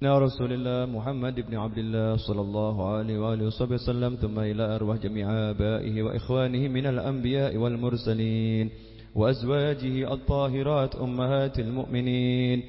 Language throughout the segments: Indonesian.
سيدنا رسول الله محمد بن عبد الله صلى الله عليه وآله وصحبه وسلم ثم إلى أرواح جميع آبائه وإخوانه من الأنبياء والمرسلين وأزواجه الطاهرات أمهات المؤمنين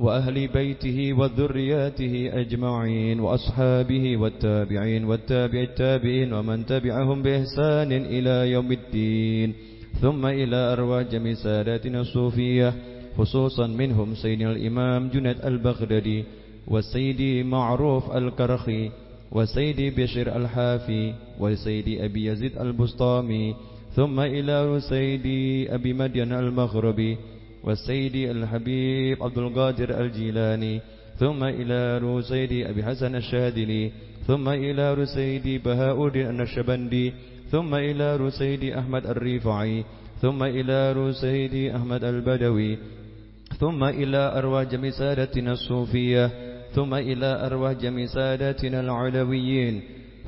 وأهل بيته وذرياته أجمعين وأصحابه والتابعين والتابع التابعين ومن تبعهم بإحسان إلى يوم الدين ثم إلى أرواح جميع ساداتنا الصوفية خصوصا منهم سيدنا الإمام جند البغدادي وسيدي معروف الكرخي وسيدي بشير الحافي وسيدي أبي يزيد البسطامي ثم إلى سيدي أبي مدين المغربي وسيدي الحبيب عبد القادر الجيلاني ثم إلى سيدي أبي حسن الشاذلي ثم إلى سيدي بهاء الدين النشبندي ثم إلى سيدي أحمد الرفاعي ثم إلى سيدي أحمد البدوي ثم إلى أرواح جميع سادتنا الصوفية. ثم إلى أرواح جميع ساداتنا العلويين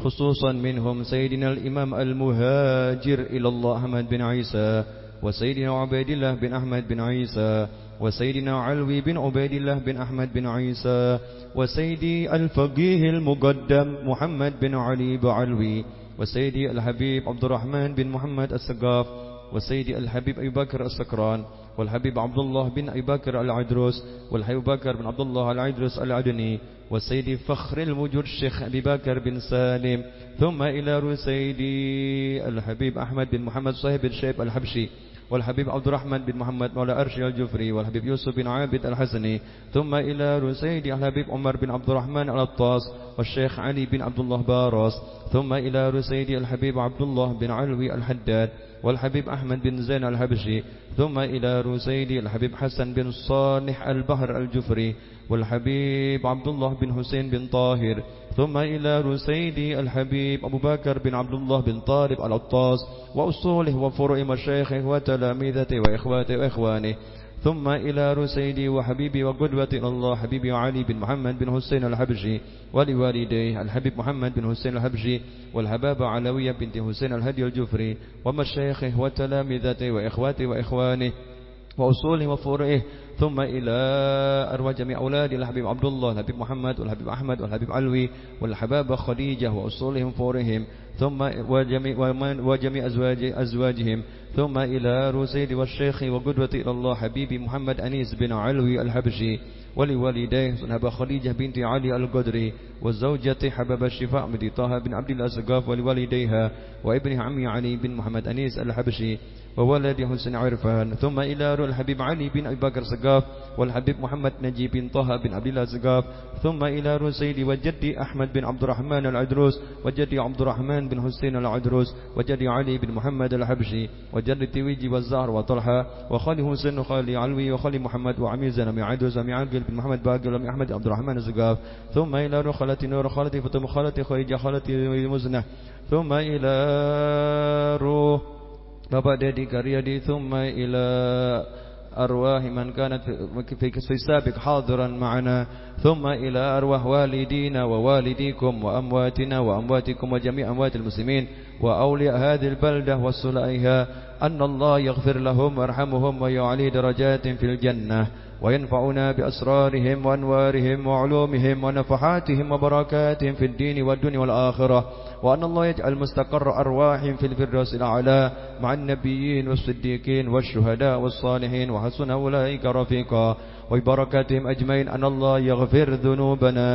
خصوصا منهم سيدنا الإمام المهاجر إلى الله أحمد بن عيسى وسيدنا عبيد الله بن أحمد بن عيسى وسيدنا علوي بن عبيد الله بن أحمد بن عيسى وسيدي الفقيه المقدم محمد بن علي بعلوي وسيدي الحبيب عبد الرحمن بن محمد السقاف وسيدي الحبيب أبي بكر السكران والحبيب عبد الله بن أبي بكر العدروس والحبيب بكر بن عبد الله العدروس العدني والسيد فخر المجر الشيخ أبي بكر بن سالم ثم إلى سيدي الحبيب أحمد بن محمد صاحب الشيب الحبشي والحبيب عبد الرحمن بن محمد مولى أرشي الجفري والحبيب يوسف بن عابد الحسني ثم إلى سيدي الحبيب عمر بن عبد الرحمن الأطاس والشيخ علي بن عبد الله باروس ثم إلى سيدي الحبيب عبد الله بن علوي الحداد. والحبيب أحمد بن زين الحبشي ثم إلى رسيدي الحبيب حسن بن صالح البحر الجفري والحبيب عبد الله بن حسين بن طاهر ثم إلى رسيدي الحبيب أبو بكر بن عبد الله بن طالب العطاس وأصوله وفروع مشايخه وتلاميذته وإخواته وإخوانه. ثم إلى رسيدي وحبيبي وقدوتي الله حبيبي علي بن محمد بن حسين الحبشي ولوالديه الحبيب محمد بن حسين الحبشي والحبابة علوية بنت حسين الهدي الجفري ومشايخه وتلامذته وإخواته وإخوانه وأصوله وفروعه ثم إلى أرواح جميع أولاد الحبيب عبد الله الحبيب محمد والحبيب أحمد والحبيب علوي والحبابة خديجة وأصولهم فورهم. ثم وجميع, وجميع أزواج أزواجهم. ثم إلى رسيد والشيخ وقدوة إلى الله حبيبي محمد أنيس بن علوي الحبشي ولوالديه سنبا خديجة بنت علي القدري والزوجة حباب الشفاء مدي طه بن عبد الله السقاف ولوالديها وابن عمي علي بن محمد أنيس الحبشي وولد حسن عرفان. ثم إلى الحبيب علي بن أبي بكر سقاف والحبيب محمد نجيب بن طه بن عبد الله سقاف ثم إلى سيدي وجدي أحمد بن عبد الرحمن العدروس وجدي عبد الرحمن بن حسين العدروس وجدي علي بن محمد الحبشي وجر التويج والزهر وطلحة وخالي حسين وخالي علوي وخالي محمد وعمير زنمي عدوز وعمي عقل بن محمد باقي ولمي أحمد عبد الرحمن الزقاف. ثم إلى رخالتي نور خالتي فتم خالتي خيجة خالتي مزنة. ثم إلى روح بابا ديدي كريدي ثم إلى أرواح من كانت في السابق حاضرا معنا. ثم إلى أرواح والدينا ووالديكم وأمواتنا وأمواتكم وجميع أموات المسلمين وأولياء هذه البلدة وسلائها Allah yaghfir lahum warhamhum wa yu'ali darajatin fil jannah وينفعنا بأسرارهم وأنوارهم وعلومهم ونفحاتهم وبركاتهم في الدين والدنيا والآخرة وأن الله يجعل مستقر أرواحهم في الفردوس الأعلى مع النبيين والصديقين والشهداء والصالحين وحسن أولئك رفيقا وبركاتهم أجمعين أن الله يغفر ذنوبنا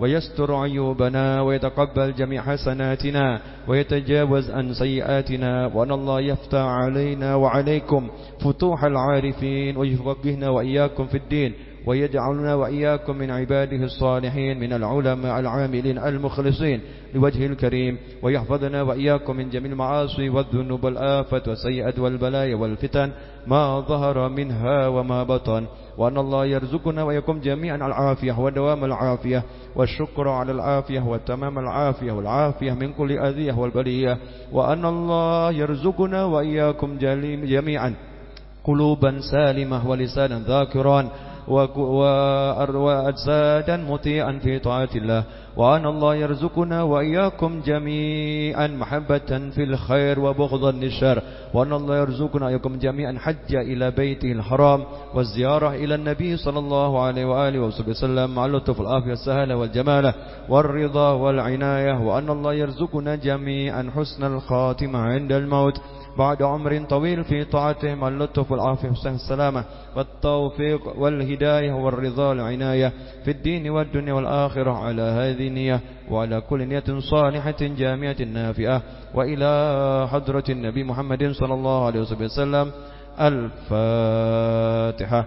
ويستر عيوبنا ويتقبل جميع حسناتنا ويتجاوز عن سيئاتنا وأن الله يفتح علينا وعليكم فتوح العارفين ويفقهنا وإياكم في الدين ويجعلنا وإياكم من عباده الصالحين من العلماء العاملين المخلصين لوجه الكريم. ويحفظنا وإياكم من جميع المعاصي والذنوب والآفات والسيئات والبلايا والفتن ما ظهر منها وما بطن. وأن الله يرزقنا وإياكم جميعا العافية ودوام العافية والشكر على العافية وتمام العافية والعافية من كل أذية والبلية. وأن الله يرزقنا وإياكم جميعا قلوبا سالمة ولسانا ذاكرا. وأجسادا مطيعا في طاعة الله. وأن الله يرزقنا وإياكم جميعا محبة في الخير وبغضا للشر. وأن الله يرزقنا وإياكم جميعا حج إلى بيته الحرام والزيارة إلى النبي صلى الله عليه وآله وسلم. مع اللطف العافية السهلة والجمالة والرضا والعناية. وأن الله يرزقنا جميعا حسن الخاتمة عند الموت. بعد عمر طويل في طاعتهم اللطف والعافية والسلامة. السلامة والتوفيق والهداية والرضا والعناية في الدين والدنيا والآخرة على هذه النية وعلى كل نية صالحة جامعة نافئة وإلى حضرة النبي محمد صلى الله عليه وسلم الفاتحة.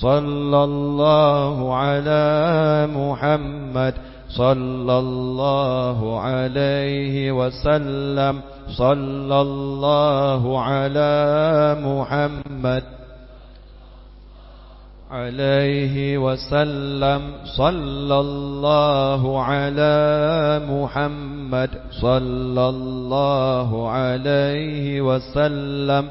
صلى الله على محمد صلى الله عليه وسلم صلى الله على محمد عليه وسلم صلى الله على محمد صلى الله عليه وسلم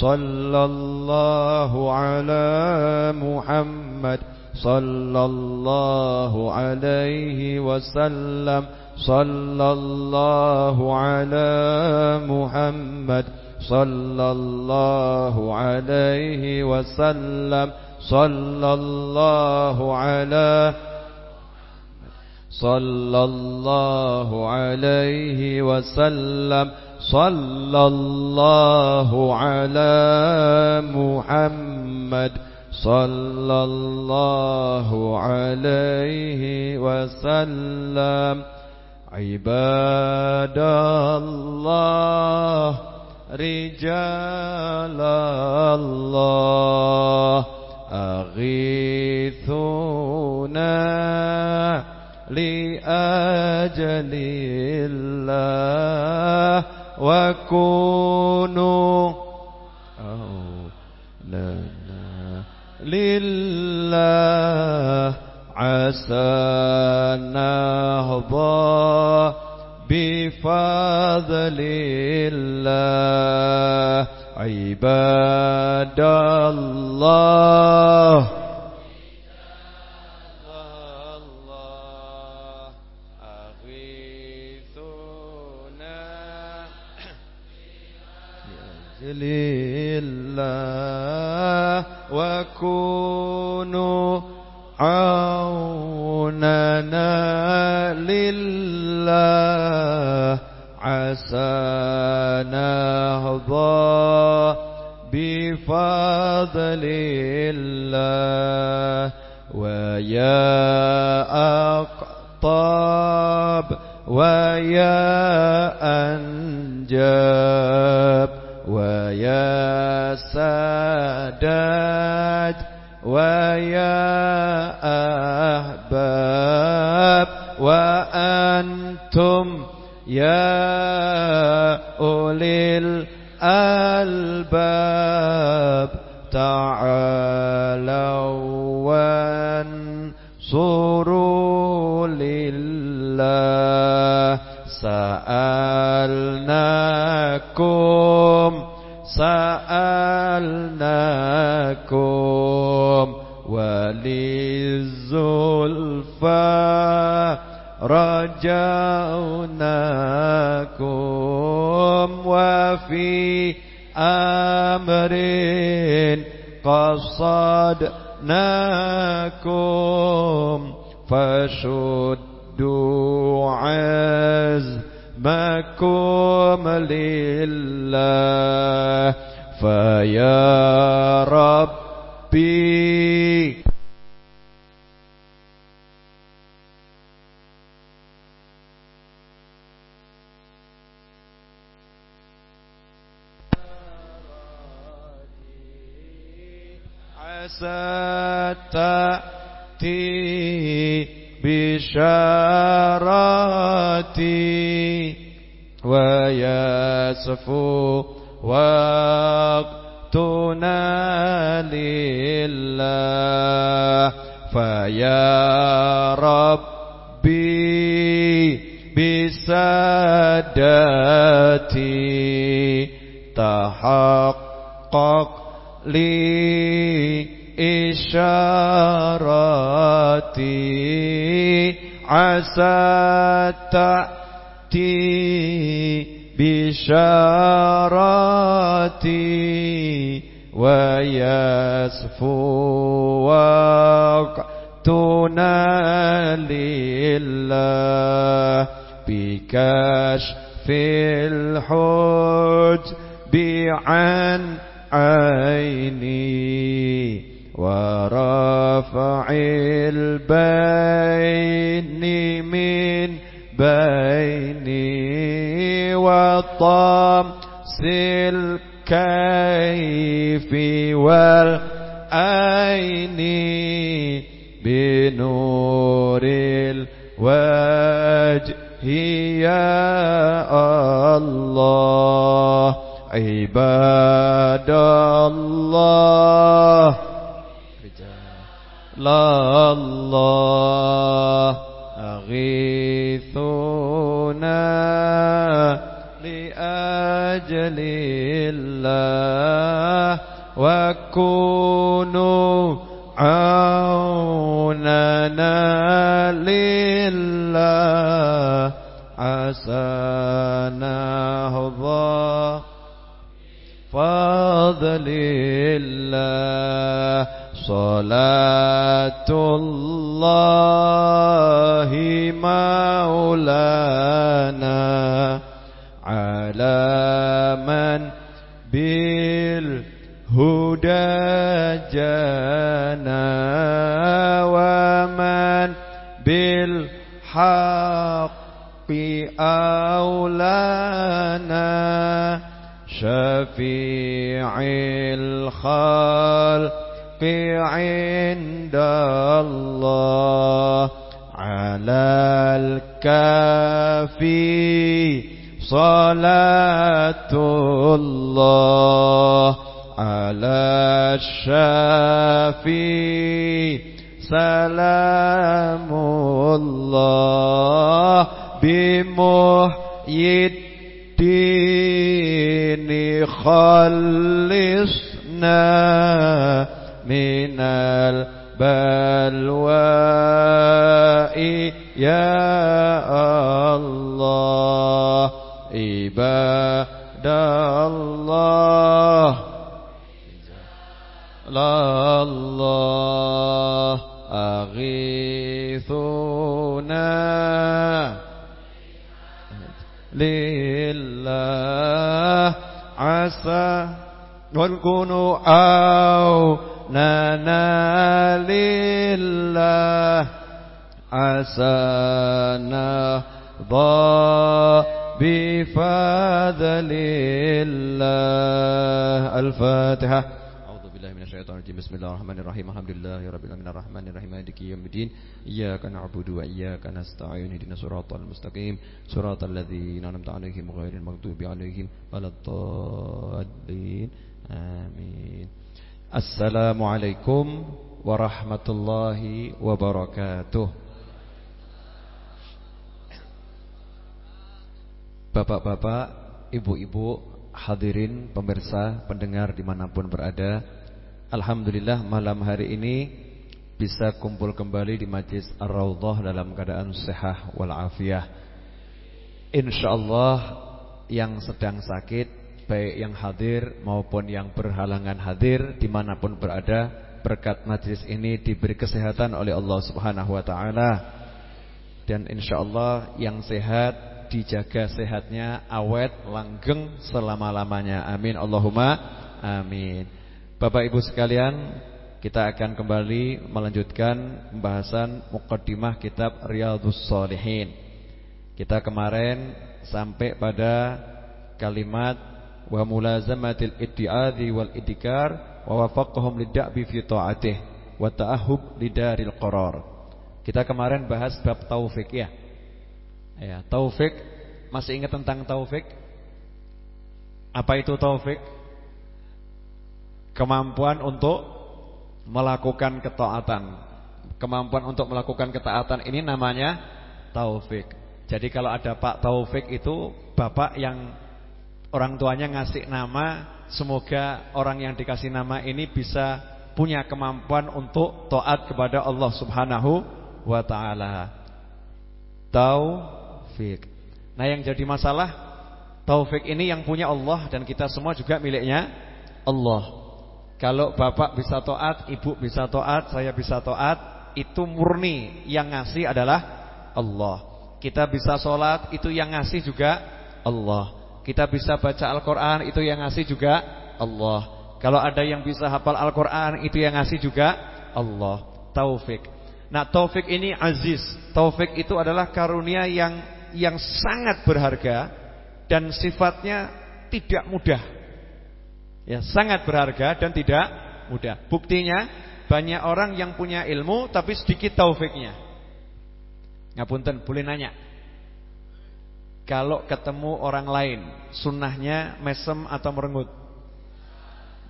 صلى الله على محمد صلى الله عليه وسلم صلى الله على محمد صلى الله عليه وسلم صلى الله على صلى الله عليه وسلم صلى الله على محمد صلى الله عليه وسلم. عباد الله رجال الله أغيثونا لأجل الله. وكونوا لنا لله عسى نهضى بفضل الله عباد الله. لله وكونوا عوننا لله. عسى نهضى بفضل الله. ويا أقطاب ويا أنجاب ويا سادات ويا أحباب وأنتم يا أولي الألباب. تعالوا بشاراتي مولانا على من بالهدى جانا ومن بالحق أولانا شفيع الخلق عند الله على الكافي صلاة الله على الشافي سلام الله بمحيي الدين خلصنا من البلواء balwa'i ya Allah ibadallah. Allah aghithuna. Lillah asa Wal kunu au. ننا لله عسانا ضا بفضل الله الفاتحة أعوذ بسم الله الرحمن الرحيم الحمد لله رب العالمين الرحمن الرحيم مالك يوم الدين إياك نعبد وإياك نستعين اهدنا الصراط المستقيم صراط الذين أنعمت عليهم غير المغضوب عليهم ولا الضالين آمين Assalamualaikum warahmatullahi wabarakatuh. Bapak-bapak, ibu-ibu, hadirin, pemirsa, pendengar di mana pun berada Alhamdulillah malam hari ini bisa kumpul kembali di Majlis Ar-Raudhah dalam keadaan sehat walafiat InsyaAllah yang sedang sakit baik yang hadir maupun yang berhalangan hadir di mana pun berada berkat majlis ini diberi kesehatan oleh Allah Subhanahu Wa Taala Dan insya Allah yang sehat dijaga sehatnya awet langgeng selama-lamanya. Amin Allahumma amin. Bapak Ibu sekalian, kita akan kembali melanjutkan pembahasan mukaddimah kitab Riyadhus Shalihin. Kita kemarin sampai pada kalimat wa mulazamatil iddi'adhi wal idikar wa wafaqahum lid'abi fi ta'atih wa ta'ahub lidaril qarar. Kita kemarin bahas bab taufik ya. Ya, taufik masih ingat tentang taufik? Apa itu taufik? Kemampuan untuk melakukan ketaatan. Kemampuan untuk melakukan ketaatan ini namanya taufik. Jadi kalau ada Pak Taufik itu bapak yang orang tuanya ngasih nama, semoga orang yang dikasih nama ini bisa punya kemampuan untuk taat kepada Allah Subhanahu wa taala. Taufik. Nah, yang jadi masalah taufik ini yang punya Allah dan kita semua juga miliknya Allah. Kalau bapak bisa taat, ibu bisa taat, saya bisa taat, itu murni yang ngasih adalah Allah. Kita bisa sholat, itu yang ngasih juga Allah. Kita bisa baca Al-Quran, itu yang ngasih juga Allah. Kalau ada yang bisa hafal Al-Quran, itu yang ngasih juga Allah. Taufik. Nah taufik ini aziz Taufik itu adalah karunia yang yang sangat berharga Dan sifatnya tidak mudah Ya sangat berharga dan tidak mudah Buktinya banyak orang yang punya ilmu tapi sedikit taufiknya Ngapunten boleh nanya Kalau ketemu orang lain Sunnahnya mesem atau merengut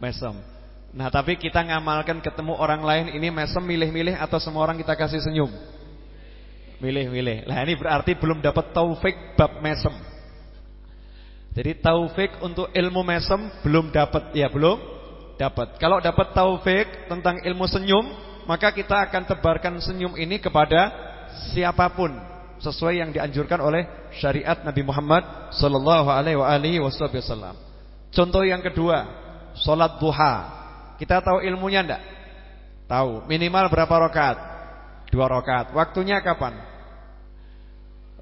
Mesem Nah tapi kita ngamalkan ketemu orang lain ini mesem milih-milih atau semua orang kita kasih senyum? Milih-milih. Nah ini berarti belum dapat taufik bab mesem. Jadi taufik untuk ilmu mesem belum dapat ya belum dapat. Kalau dapat taufik tentang ilmu senyum, maka kita akan tebarkan senyum ini kepada siapa pun sesuai yang dianjurkan oleh syariat Nabi Muhammad sallallahu alaihi wasallam. Contoh yang kedua, salat duha. Kita tahu ilmunya enggak? Tahu. Minimal berapa rakaat? Dua rakaat. Waktunya kapan?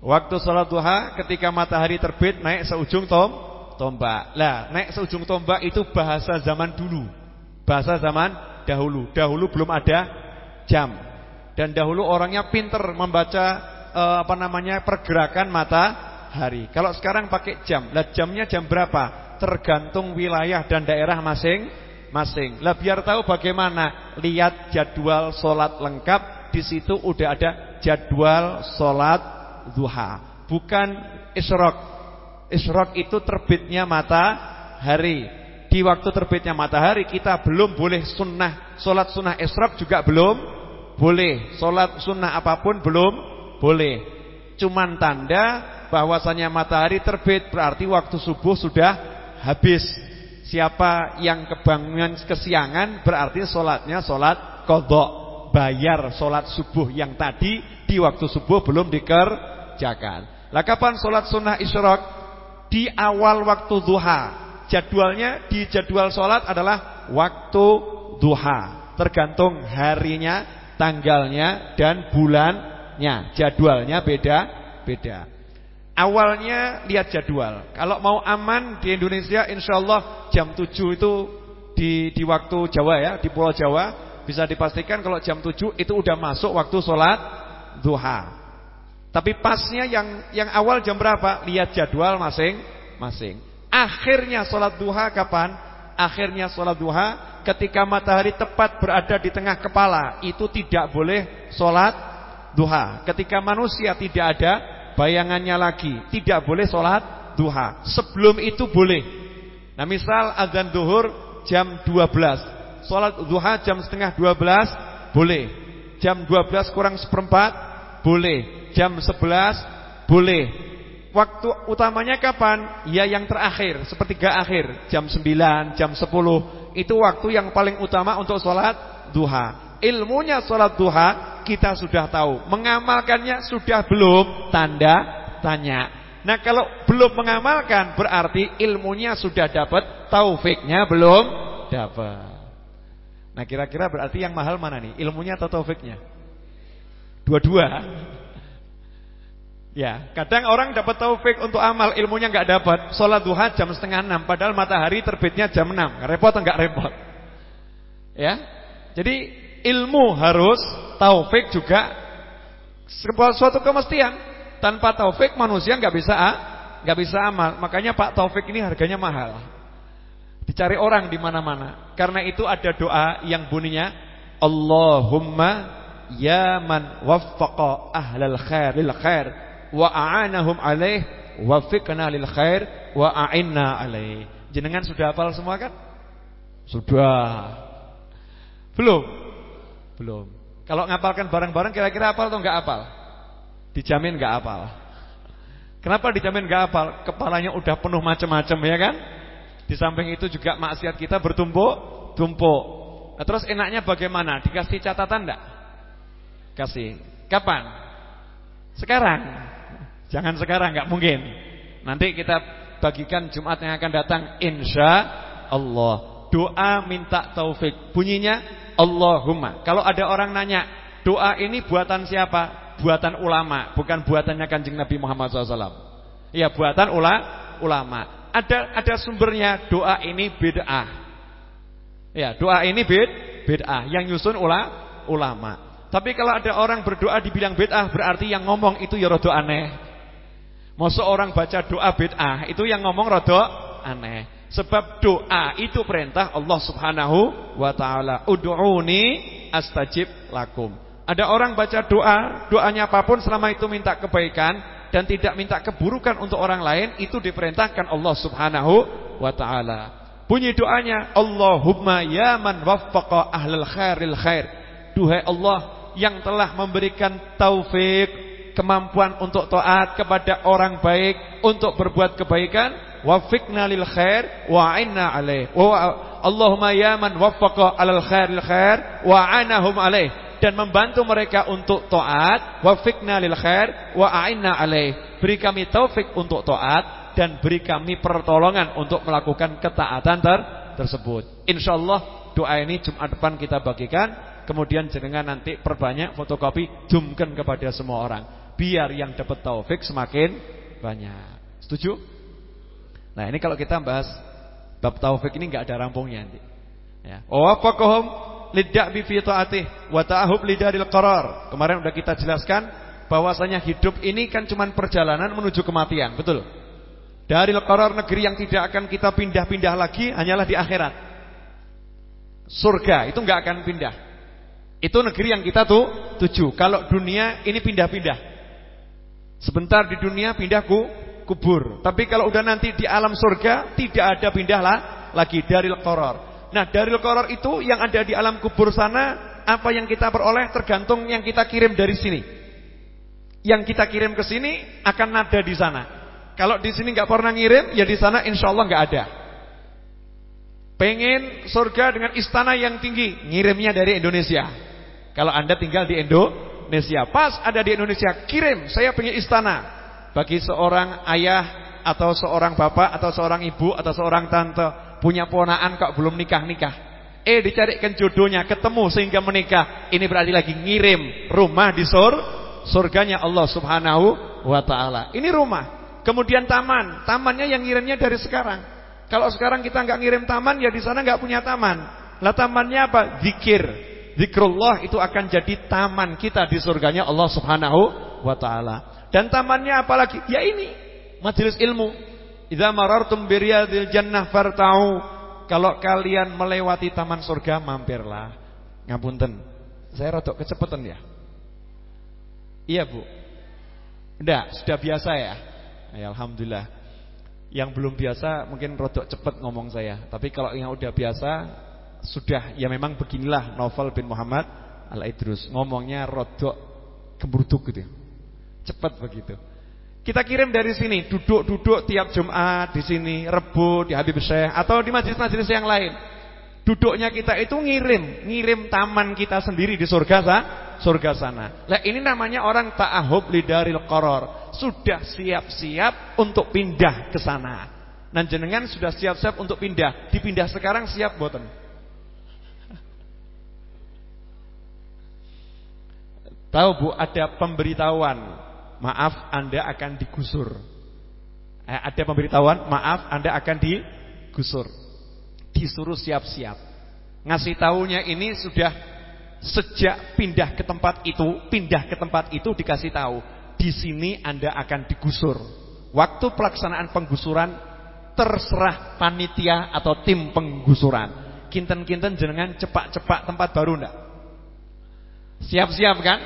Waktu sholat duha ketika matahari terbit naik seujung tom tombak. Lah, naik seujung tombak itu bahasa zaman dulu. Bahasa zaman dahulu. Dahulu belum ada jam. Dan dahulu orangnya pinter membaca eh, apa namanya pergerakan matahari. Kalau sekarang pakai jam. Lah jamnya jam berapa? Tergantung wilayah dan daerah masing masing. Lah biar tahu bagaimana, lihat jadwal sholat lengkap di situ udah ada jadwal sholat duha, bukan isyrok. Isyrok itu terbitnya matahari. Di waktu terbitnya matahari kita belum boleh sunnah sholat sunnah isyrok juga belum boleh. Sholat sunnah apa pun belum boleh. Cuman tanda bahwasanya matahari terbit berarti waktu subuh sudah habis. Siapa yang kebangun kesiangan berarti sholatnya sholat kodok. Bayar sholat subuh yang tadi di waktu subuh belum dikerjakan. Lah kapan sholat sunnah isyrok? Di awal waktu duha. Jadwalnya di jadwal sholat adalah waktu duha. Tergantung harinya, tanggalnya, dan bulannya. Jadwalnya beda-beda. Awalnya lihat jadwal. Kalau mau aman di Indonesia insya Allah jam 7 itu di di waktu Jawa ya, di Pulau Jawa bisa dipastikan kalau jam 7 itu udah masuk waktu sholat duha. Tapi pasnya yang yang awal jam berapa? Lihat jadwal masing-masing. Akhirnya sholat duha kapan? Akhirnya sholat duha ketika matahari tepat berada di tengah kepala. Itu tidak boleh sholat duha. Ketika manusia tidak ada bayangannya lagi tidak boleh sholat duha. Sebelum itu boleh. Nah misal azan duhur jam 12 sholat duha jam setengah 12 boleh. Jam 12 kurang seperempat boleh. Jam 11 boleh. Waktu utamanya kapan? Ya yang terakhir sepertiga akhir. Jam 9 jam 10 itu waktu yang paling utama untuk sholat duha ilmunya sholat duha kita sudah tahu. Mengamalkannya sudah belum? Tanda tanya. Nah kalau belum mengamalkan berarti ilmunya sudah dapat, taufiknya belum dapat. Nah kira-kira berarti yang mahal mana nih? Ilmunya atau taufiknya? Dua-dua. Ya, kadang orang dapat taufik untuk amal, ilmunya nggak dapat. Sholat duha jam setengah enam, padahal matahari terbitnya jam enam. Repot enggak repot? Ya, jadi ilmu harus, taufik juga suatu kemestian. Tanpa taufik manusia nggak bisa nggak bisa amal. Makanya Pak Taufik ini harganya mahal. Dicari orang di mana-mana. Karena itu ada doa yang bunyinya Allahumma ya man waffaqa ahlal khair lil khair wa a'anahum alaih wafiqna lil khair wa a'inna alaih. Jenengan sudah hafal semua kan? Sudah. Belum? Belum. Kalau ngapalkan barang-barang kira-kira hafal atau enggak hafal? Dijamin enggak hafal. Kenapa dijamin enggak hafal? Kepalanya udah penuh macam-macam ya kan? Di samping itu juga maksiat kita bertumpuk, tumpuk. Nah, terus enaknya bagaimana? Dikasih catatan enggak? Kasih. Kapan? Sekarang. Jangan sekarang, nggak mungkin. Nanti kita bagikan Jumat yang akan datang insya Allah. Doa minta taufik. Bunyinya Allahumma. Kalau ada orang nanya, doa ini buatan siapa? Buatan ulama, bukan buatannya Kanjeng Nabi Muhammad SAW. Ya, buatan ula, ulama. Ada ada sumbernya doa ini bid'ah. Ya, doa ini bid bid'ah yang nyusun ula, ulama. Tapi kalau ada orang berdoa di bidang bid'ah berarti yang ngomong itu ya rada aneh. Masa orang baca doa bid'ah itu yang ngomong rada aneh. Sebab doa itu perintah Allah Subhanahu wa taala. Ud'uni astajib lakum. Ada orang baca doa, doanya apa pun selama itu minta kebaikan dan tidak minta keburukan untuk orang lain, itu diperintahkan Allah Subhanahu wa taala. Bunyi doanya, Allahumma ya man waffaqa ahlal khairil khair. Duhai Allah yang telah memberikan taufik, kemampuan untuk taat kepada orang baik, untuk berbuat kebaikan, wafiqna lil khair wa inna alaih. Allahumma ya man waffaqa alal khairil khair wa anahum alaih dan membantu mereka untuk taat, wafiqna lil khair wa a'inna alaih. Beri kami taufik untuk taat dan beri kami pertolongan untuk melakukan ketaatan ter tersebut. Insyaallah doa ini Jumat depan kita bagikan Kemudian jenengan nanti perbanyak fotokopi Jumkan kepada semua orang Biar yang dapat taufik semakin banyak Setuju? Nah ini kalau kita bahas Bab taufik ini nggak ada rampungnya nanti ya. Wafakohum lidak bifi ta'atih Wa ta'ahub lidaril qarar Kemarin udah kita jelaskan bahwasanya hidup ini kan cuma perjalanan menuju kematian Betul? Dari qarar negeri yang tidak akan kita pindah-pindah lagi Hanyalah di akhirat Surga itu nggak akan pindah itu negeri yang kita tuh tuju. Kalau dunia ini pindah-pindah. Sebentar di dunia pindah ku kubur. Tapi kalau udah nanti di alam surga tidak ada pindah lah lagi dari koror. Nah dari koror itu yang ada di alam kubur sana apa yang kita peroleh tergantung yang kita kirim dari sini. Yang kita kirim ke sini akan ada di sana. Kalau di sini nggak pernah ngirim, ya di sana insya Allah nggak ada. Pengen surga dengan istana yang tinggi, ngirimnya dari Indonesia. Kalau Anda tinggal di Indonesia, pas ada di Indonesia, kirim, saya punya istana. Bagi seorang ayah atau seorang bapak atau seorang ibu atau seorang tante punya ponaan kok belum nikah-nikah. Eh dicarikan jodohnya, ketemu sehingga menikah. Ini berarti lagi ngirim rumah di sur surganya Allah Subhanahu wa taala. Ini rumah. Kemudian taman, tamannya yang ngirimnya dari sekarang. Kalau sekarang kita nggak ngirim taman, ya di sana nggak punya taman. Lah tamannya apa? Zikir. Zikrullah itu akan jadi taman kita di surganya Allah Subhanahu wa taala. Dan tamannya apalagi? Ya ini, majelis ilmu. Idza marartum biriyadil jannah farta'u. Kalau kalian melewati taman surga mampirlah. Ngapunten. Saya rodok kecepatan ya. Iya, Bu. Enggak, sudah biasa ya. ya alhamdulillah. Yang belum biasa mungkin rodok cepat ngomong saya. Tapi kalau yang udah biasa sudah ya memang beginilah novel bin Muhammad Al-Idrus ngomongnya rodok keburtuk gitu. Cepat begitu. Kita kirim dari sini, duduk-duduk tiap Jumat di sini, Rebu di Habib Syekh atau di majelis-majelis yang lain. Duduknya kita itu ngirim, ngirim taman kita sendiri di surga sa, surga sana. Lah ini namanya orang ta'ahub lidaril qaror. Sudah siap-siap untuk pindah ke sana. Dan jenengan sudah siap-siap untuk pindah. Dipindah sekarang siap boten? Tahu Bu ada pemberitahuan maaf Anda akan digusur. Eh, ada pemberitahuan, maaf Anda akan digusur. Disuruh siap-siap. Ngasih tahunya ini sudah sejak pindah ke tempat itu, pindah ke tempat itu dikasih tahu, di sini Anda akan digusur. Waktu pelaksanaan penggusuran terserah panitia atau tim penggusuran. Kinten-kinten jenengan cepak-cepak tempat baru ndak? Siap-siap kan?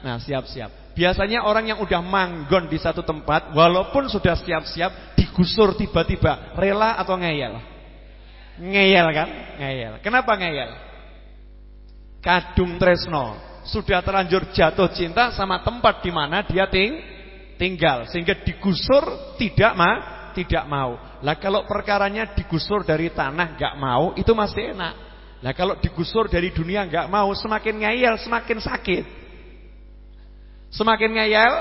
Nah, siap-siap. Biasanya orang yang udah manggon di satu tempat walaupun sudah siap-siap digusur tiba-tiba, rela atau ngeyel? Ngeyel kan? Ngeyel. Kenapa ngeyel? Kadung tresno sudah terlanjur jatuh cinta sama tempat di mana dia ting tinggal sehingga digusur tidak ma tidak mau. Lah kalau perkaranya digusur dari tanah nggak mau, itu masih enak. Lah kalau digusur dari dunia nggak mau, semakin ngeyel, semakin sakit. Semakin ngeyel,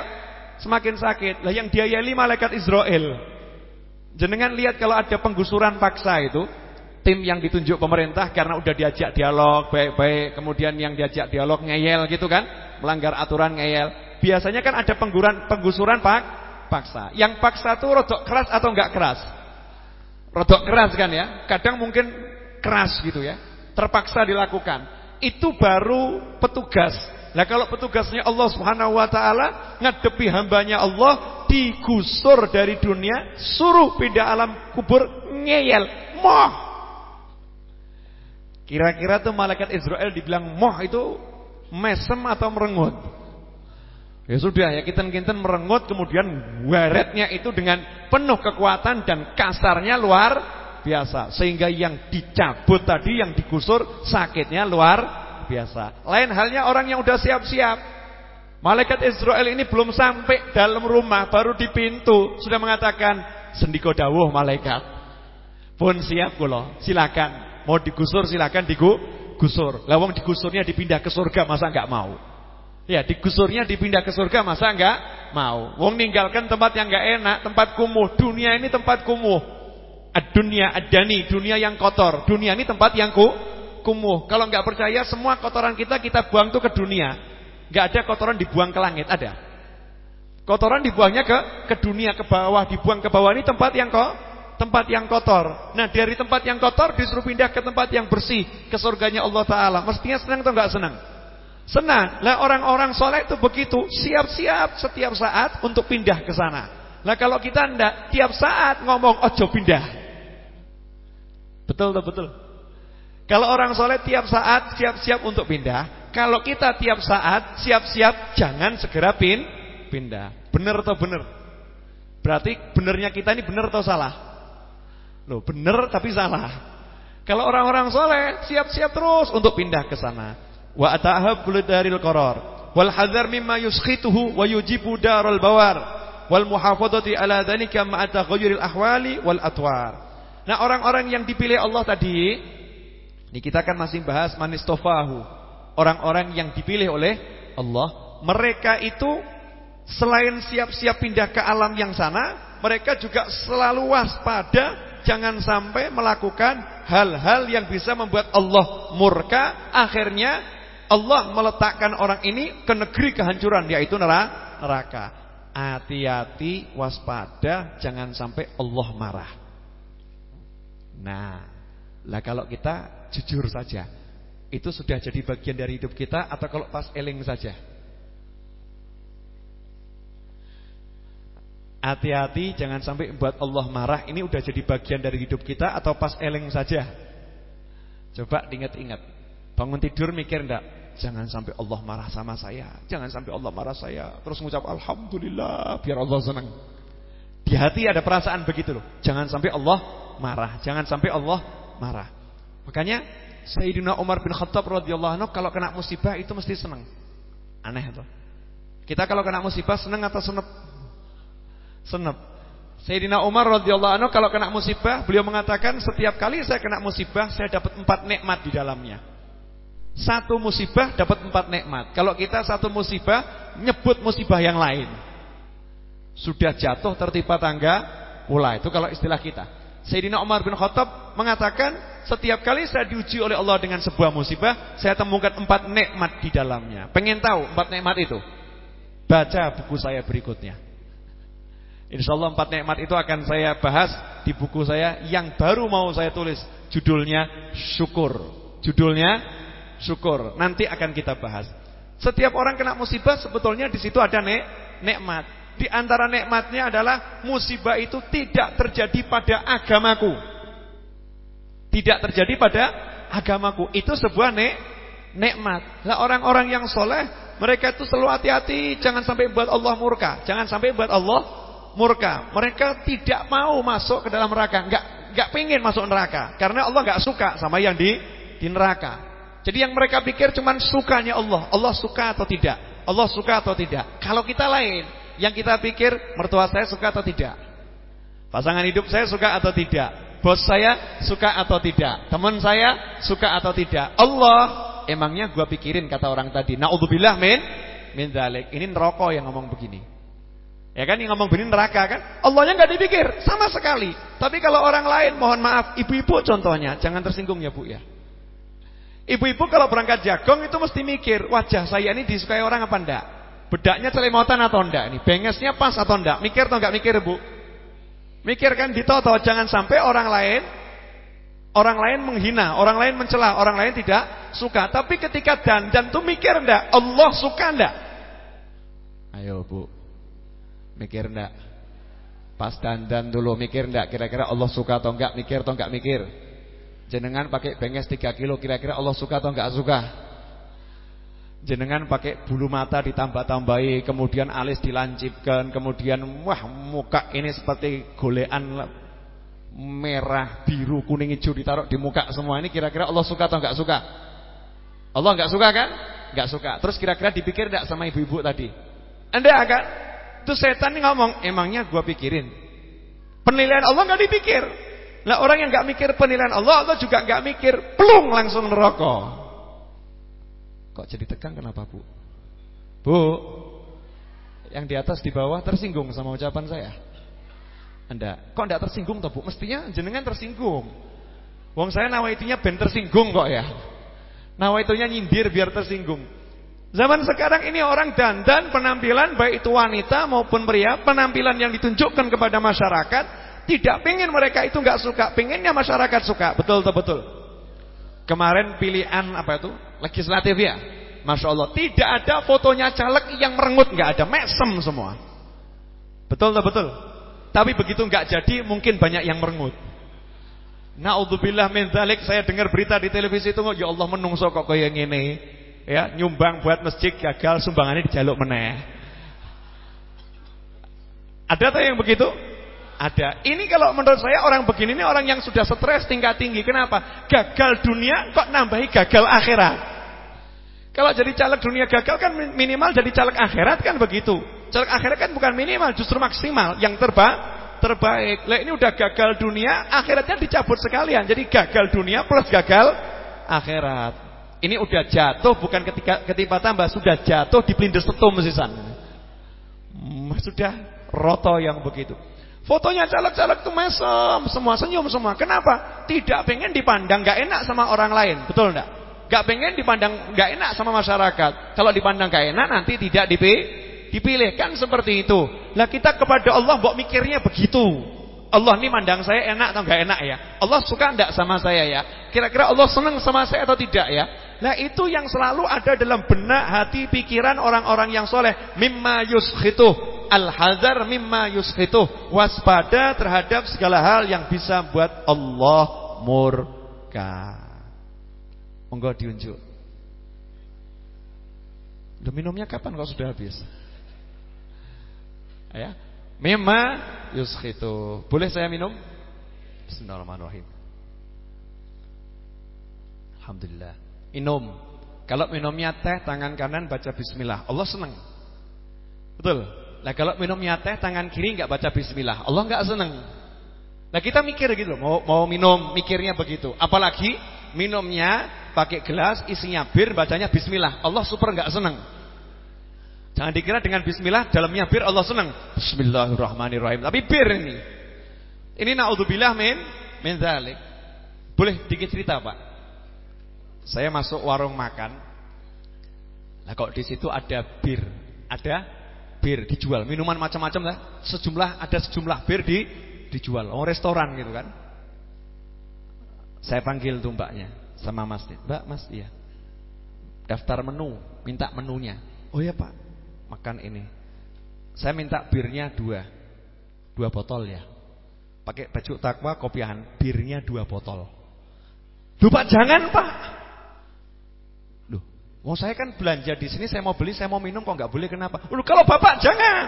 semakin sakit. Lah yang diayeli malaikat Israel. Jenengan lihat kalau ada penggusuran paksa itu, tim yang ditunjuk pemerintah karena udah diajak dialog baik-baik, kemudian yang diajak dialog ngeyel gitu kan, melanggar aturan ngeyel. Biasanya kan ada penggusuran penggusuran pak paksa. Yang paksa tuh rodok keras atau enggak keras? Rodok keras kan ya. Kadang mungkin keras gitu ya. Terpaksa dilakukan. Itu baru petugas. Nah kalau petugasnya Allah Subhanahu wa taala ngadepi hambanya Allah digusur dari dunia, suruh pindah alam kubur ngeyel, moh. Kira-kira tuh malaikat Israel dibilang moh itu mesem atau merengut? Ya sudah ya kinten-kinten merengut kemudian waretnya itu dengan penuh kekuatan dan kasarnya luar biasa sehingga yang dicabut tadi yang digusur sakitnya luar biasa. Lain halnya orang yang udah siap-siap. Malaikat Israel ini belum sampai dalam rumah baru di pintu sudah mengatakan sendiko dawuh malaikat. Pun siap kula, silakan. Mau digusur silakan digusur. Lawang digusurnya dipindah ke surga masa enggak mau? Ya digusurnya dipindah ke surga masa enggak mau. Wong ninggalkan tempat yang enggak enak, tempat kumuh. Dunia ini tempat kumuh. Ad-dunia ad-dani, dunia yang kotor. Dunia ini tempat yang ku, kumuh. Kalau enggak percaya semua kotoran kita kita buang tuh ke dunia. Enggak ada kotoran dibuang ke langit, ada. Kotoran dibuangnya ke ke dunia ke bawah, dibuang ke bawah ini tempat yang kok tempat yang kotor. Nah, dari tempat yang kotor disuruh pindah ke tempat yang bersih, ke surganya Allah taala. Mestinya senang atau enggak senang? Senang. Lah orang-orang soleh itu begitu, siap-siap setiap saat untuk pindah ke sana. Lah kalau kita ndak tiap saat ngomong ojo pindah. Betul tuh betul. Kalau orang soleh tiap saat siap-siap untuk pindah, kalau kita tiap saat siap-siap jangan segera pin pindah. Benar atau benar? Berarti benernya kita ini benar atau salah? Loh, benar tapi salah. Kalau orang-orang soleh siap-siap terus untuk pindah ke sana wa atahabul daril qarar wal hadzar mimma yuskhituhu wa yujibu daral bawar wal muhafadhati ala dhalika ma'a taghayyuril ahwali wal atwar nah orang-orang yang dipilih Allah tadi ini kita kan masih bahas manistofahu orang-orang yang dipilih oleh Allah mereka itu selain siap-siap pindah ke alam yang sana mereka juga selalu waspada jangan sampai melakukan hal-hal yang bisa membuat Allah murka akhirnya Allah meletakkan orang ini ke negeri kehancuran yaitu neraka. Hati-hati, waspada, jangan sampai Allah marah. Nah, lah kalau kita jujur saja, itu sudah jadi bagian dari hidup kita atau kalau pas eling saja? Hati-hati jangan sampai buat Allah marah. Ini udah jadi bagian dari hidup kita Atau pas eling saja? Coba diingat-ingat. Bangun tidur mikir enggak Jangan sampai Allah marah sama saya. Jangan sampai Allah marah saya. Terus mengucap Alhamdulillah Biar Allah senang Di hati ada perasaan begitu loh. Jangan sampai Allah marah. Jangan sampai Allah marah Makanya Sayyidina Umar bin Khattab radhiyallahu anhu Kalau kena musibah itu mesti senang Aneh itu Kita kalau kena musibah senang atau senep Senep Sayyidina Umar radhiyallahu anhu kalau kena musibah beliau mengatakan setiap kali saya kena musibah saya dapat empat nikmat di dalamnya. Satu musibah dapat empat nikmat. Kalau kita satu musibah nyebut musibah yang lain. Sudah jatuh tertimpa tangga pula. Itu kalau istilah kita. Sayyidina Umar bin Khattab mengatakan setiap kali saya diuji oleh Allah dengan sebuah musibah, saya temukan empat nikmat di dalamnya. Pengen tahu empat nikmat itu? baca buku saya berikutnya. Insya Allah empat nikmat itu akan saya bahas di buku saya yang baru mau saya tulis. Judulnya syukur. Judulnya syukur. Nanti akan kita bahas. Setiap orang kena musibah sebetulnya di situ ada nek nikmat. Di antara nikmatnya adalah musibah itu tidak terjadi pada agamaku. Tidak terjadi pada agamaku. Itu sebuah nek nikmat. Lah orang-orang yang soleh mereka itu selalu hati-hati jangan sampai buat Allah murka. Jangan sampai buat Allah murka. Mereka tidak mau masuk ke dalam neraka, enggak enggak pengen masuk neraka karena Allah enggak suka sama yang di di neraka. Jadi yang mereka pikir cuman sukanya Allah. Allah suka atau tidak? Allah suka atau tidak? Kalau kita lain, yang kita pikir mertua saya suka atau tidak? Pasangan hidup saya suka atau tidak? Bos saya suka atau tidak? Teman saya suka atau tidak? Allah emangnya gua pikirin kata orang tadi. Nauzubillah min min dzalik. Ini neraka yang ngomong begini. Ya kan yang ngomong begini neraka kan? Allahnya nggak dipikir sama sekali. Tapi kalau orang lain, mohon maaf, ibu-ibu contohnya, jangan tersinggung ya Bu ya. Ibu-ibu kalau berangkat jagung itu mesti mikir, wajah saya ini disukai orang apa enggak? Bedaknya celemotan atau enggak ini? Bengesnya pas atau enggak? Mikir atau enggak mikir, Bu? Mikir kan ditoto, jangan sampai orang lain orang lain menghina, orang lain mencela, orang lain tidak suka. Tapi ketika dandan tuh mikir enggak? Allah suka enggak? Ayo, Bu. Mikir enggak? Pas dandan dulu mikir enggak? Kira-kira Allah suka atau enggak? Mikir atau enggak mikir? Jenengan pakai benges 3 kilo kira-kira Allah suka atau enggak suka? Jenengan pakai bulu mata ditambah-tambahi, kemudian alis dilancipkan, kemudian wah muka ini seperti golean merah, biru, kuning, hijau ditaruh di muka semua ini kira-kira Allah suka atau enggak suka? Allah enggak suka kan? Enggak suka. Terus kira-kira dipikir enggak sama ibu-ibu tadi? Anda kan? Itu setan nih ngomong, emangnya gua pikirin. Penilaian Allah nggak dipikir. Lah orang yang nggak mikir penilaian Allah, Allah juga nggak mikir, plung langsung neraka. Kok jadi tegang kenapa, Bu? Bu, yang di atas di bawah tersinggung sama ucapan saya? Anda, kok enggak tersinggung toh, Bu? Mestinya jenengan tersinggung. Wong saya nawaitunya ben tersinggung kok ya. Nawaitunya nyindir biar tersinggung. Zaman sekarang ini orang dandan penampilan baik itu wanita maupun pria, penampilan yang ditunjukkan kepada masyarakat tidak pengen mereka itu nggak suka, pengennya masyarakat suka. Betul betul betul. Kemarin pilihan apa itu? Legislatif ya. Masya Allah, tidak ada fotonya caleg yang merengut, nggak ada, mesem semua. Betul betul. Tapi begitu nggak jadi, mungkin banyak yang merengut. Naudzubillah min dzalik, saya dengar berita di televisi itu, ya Allah menungso kok kayak gini ya nyumbang buat masjid gagal sumbangannya dijaluk meneh. Ada tak yang begitu? Ada. Ini kalau menurut saya orang begini ini orang yang sudah stres tingkat tinggi. Kenapa? Gagal dunia kok nambahi gagal akhirat. Kalau jadi caleg dunia gagal kan minimal jadi caleg akhirat kan begitu. Caleg akhirat kan bukan minimal, justru maksimal. Yang terba terbaik. Lah ini udah gagal dunia, akhiratnya dicabut sekalian. Jadi gagal dunia plus gagal akhirat. Ini udah jatuh bukan ketika ketimpa tambah, sudah jatuh di pelindes setum sisan. Hmm, sudah roto yang begitu. Fotonya caleg-caleg tuh mesem, semua senyum semua. Kenapa? Tidak pengen dipandang gak enak sama orang lain, betul enggak? Gak pengen dipandang gak enak sama masyarakat. Kalau dipandang gak enak nanti tidak dipilih, kan seperti itu. Lah kita kepada Allah mbok mikirnya begitu. Allah ini mandang saya enak atau enggak enak ya? Allah suka enggak sama saya ya? Kira-kira Allah senang sama saya atau tidak ya? Nah itu yang selalu ada dalam benak hati pikiran orang-orang yang soleh. Mimma yuskhitu. Al-hazar mimma yuskhitu. Waspada terhadap segala hal yang bisa buat Allah murka. Monggo diunjuk. Udah minumnya kapan kok sudah habis? Ya. Mimma yuskhitu. Boleh saya minum? Bismillahirrahmanirrahim. Alhamdulillah. Minum. Kalau minumnya teh tangan kanan baca bismillah, Allah senang. Betul. Nah kalau minumnya teh tangan kiri nggak baca bismillah, Allah nggak senang. Nah kita mikir gitu, mau mau minum mikirnya begitu. Apalagi minumnya pakai gelas isinya bir bacanya bismillah, Allah super nggak senang. Jangan dikira dengan bismillah dalamnya bir Allah senang. Bismillahirrahmanirrahim. Tapi bir ini. Ini naudzubillah min min dzalik. Boleh dikit cerita, Pak? Saya masuk warung makan. Nah, kok di situ ada bir, ada bir dijual, minuman macam-macam lah. Sejumlah ada sejumlah bir di dijual. Oh, restoran gitu kan. Saya panggil tuh mbaknya sama Mas. Mbak, Mas, iya. Daftar menu, minta menunya. Oh ya Pak, makan ini. Saya minta birnya dua, dua botol ya. Pakai baju takwa kopiahan, birnya dua botol. Lupa jangan Pak. Mau saya kan belanja di sini, saya mau beli, saya mau minum, kok nggak boleh kenapa? Loh, kalau bapak jangan.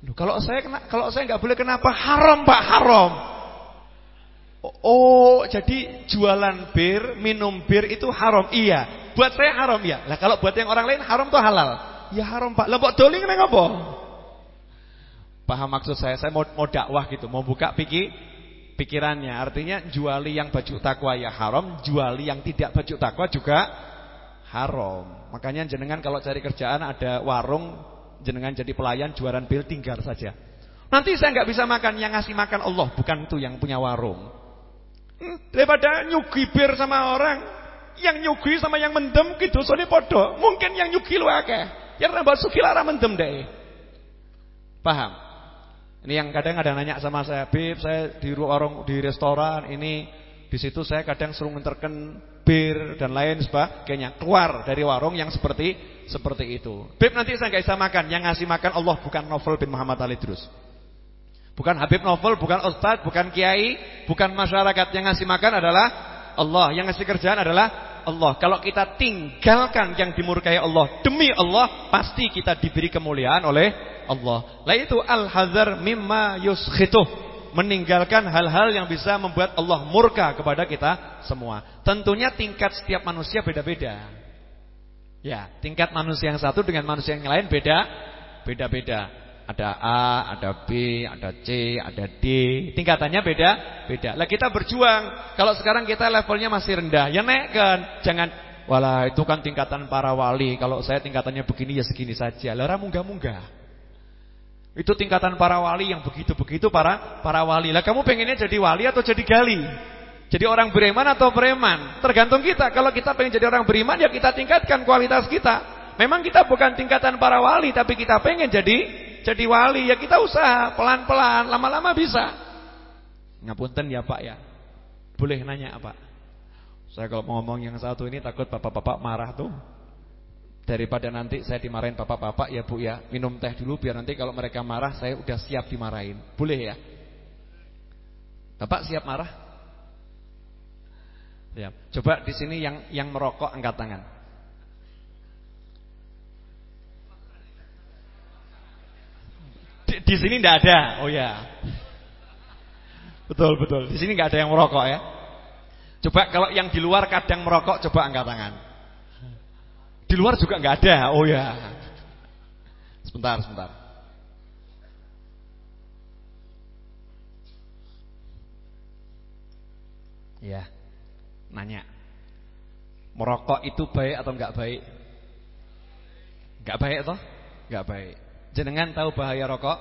Loh, kalau saya kena, kalau saya nggak boleh kenapa? Haram pak, haram. Oh, jadi jualan bir, minum bir itu haram. Iya, buat saya haram ya. Lah kalau buat yang orang lain haram tuh halal. Ya haram pak. Lah kok doling neng apa? Paham maksud saya? Saya mau, mau dakwah gitu, mau buka pikir pikirannya. Artinya juali yang baju takwa ya haram, juali yang tidak baju takwa juga haram. Makanya jenengan kalau cari kerjaan ada warung, jenengan jadi pelayan jualan bil tinggal saja. Nanti saya nggak bisa makan, yang ngasih makan Allah, bukan itu yang punya warung. Hmm, daripada nyugi bir sama orang, yang nyugi sama yang mendem gitu, soalnya podo. Mungkin yang nyugi lu akeh. Yang nambah suki lara mendem deh. Paham? Ini yang kadang ada nanya sama saya, Bib, saya di warung di restoran ini di situ saya kadang suruh ngenterken bir dan lain sebagainya. Keluar dari warung yang seperti seperti itu. Bib nanti saya nggak bisa makan. Yang ngasih makan Allah bukan Novel bin Muhammad Ali terus. Bukan Habib Novel, bukan Ustadz, bukan Kiai, bukan masyarakat. Yang ngasih makan adalah Allah. Yang ngasih kerjaan adalah Allah. Kalau kita tinggalkan yang dimurkai Allah demi Allah, pasti kita diberi kemuliaan oleh Allah. Lah itu al-hazar mimma yuskhituh meninggalkan hal-hal yang bisa membuat Allah murka kepada kita semua. Tentunya tingkat setiap manusia beda-beda. Ya, tingkat manusia yang satu dengan manusia yang lain beda, beda-beda. Ada A, ada B, ada C, ada D. Tingkatannya beda, beda. Lah kita berjuang. Kalau sekarang kita levelnya masih rendah, ya naikkan. Jangan Walah itu kan tingkatan para wali Kalau saya tingkatannya begini ya segini saja Lara munggah-munggah itu tingkatan para wali yang begitu-begitu para para wali. Lah kamu pengennya jadi wali atau jadi gali? Jadi orang beriman atau preman? Tergantung kita. Kalau kita pengen jadi orang beriman ya kita tingkatkan kualitas kita. Memang kita bukan tingkatan para wali tapi kita pengen jadi jadi wali ya kita usaha pelan-pelan, lama-lama bisa. Ngapunten ya Pak ya. Boleh nanya apa? Saya kalau mau ngomong yang satu ini takut bapak-bapak marah tuh. Daripada nanti saya dimarahin bapak-bapak ya bu ya Minum teh dulu biar nanti kalau mereka marah Saya udah siap dimarahin Boleh ya Bapak siap marah? Ya. Coba di sini yang yang merokok angkat tangan Di, sini tidak ada Oh ya Betul betul Di sini nggak ada yang merokok ya Coba kalau yang di luar kadang merokok Coba angkat tangan di luar juga nggak ada. Oh ya. Sebentar, sebentar. Ya. Nanya. Merokok itu baik atau enggak baik? Enggak baik atau? Enggak baik. Jenengan tahu bahaya rokok?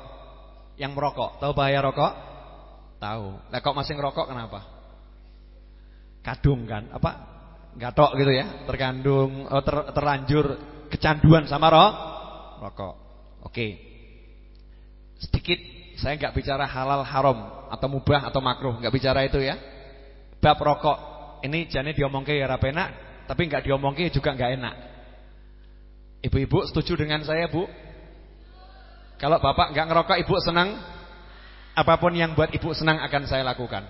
Yang merokok, tahu bahaya rokok? Tahu. Nah kok masih ngerokok kenapa? Kadung kan? Apa? gatok gitu ya, terkandung oh, ter, terlanjur kecanduan sama roh, rokok. Oke. Sedikit saya nggak bicara halal haram atau mubah atau makruh, nggak bicara itu ya. Bab rokok ini jane diomongke ya rapena, tapi nggak diomongke juga nggak enak. Ibu-ibu setuju dengan saya, Bu? Kalau Bapak nggak ngerokok, Ibu senang? Apa pun yang buat Ibu senang akan saya lakukan.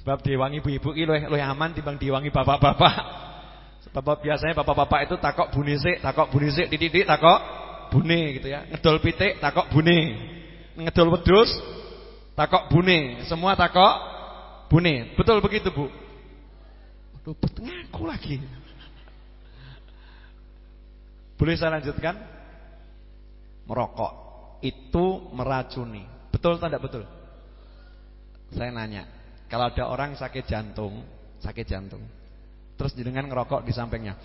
Sebab diwangi ibu-ibu ki luwih aman timbang diwangi bapak-bapak. Sebab biasanya bapak-bapak itu takok bune takok bune sik titik takok bune gitu ya. Ngedol pitik takok bune. Ngedol wedhus takok bune. Semua takok bune. Betul begitu, Bu? Aduh, ngaku lagi. Boleh saya lanjutkan? Merokok itu meracuni. Betul atau tidak betul? Saya nanya. Kalau ada orang sakit jantung, sakit jantung. Terus jenengan ngerokok di sampingnya.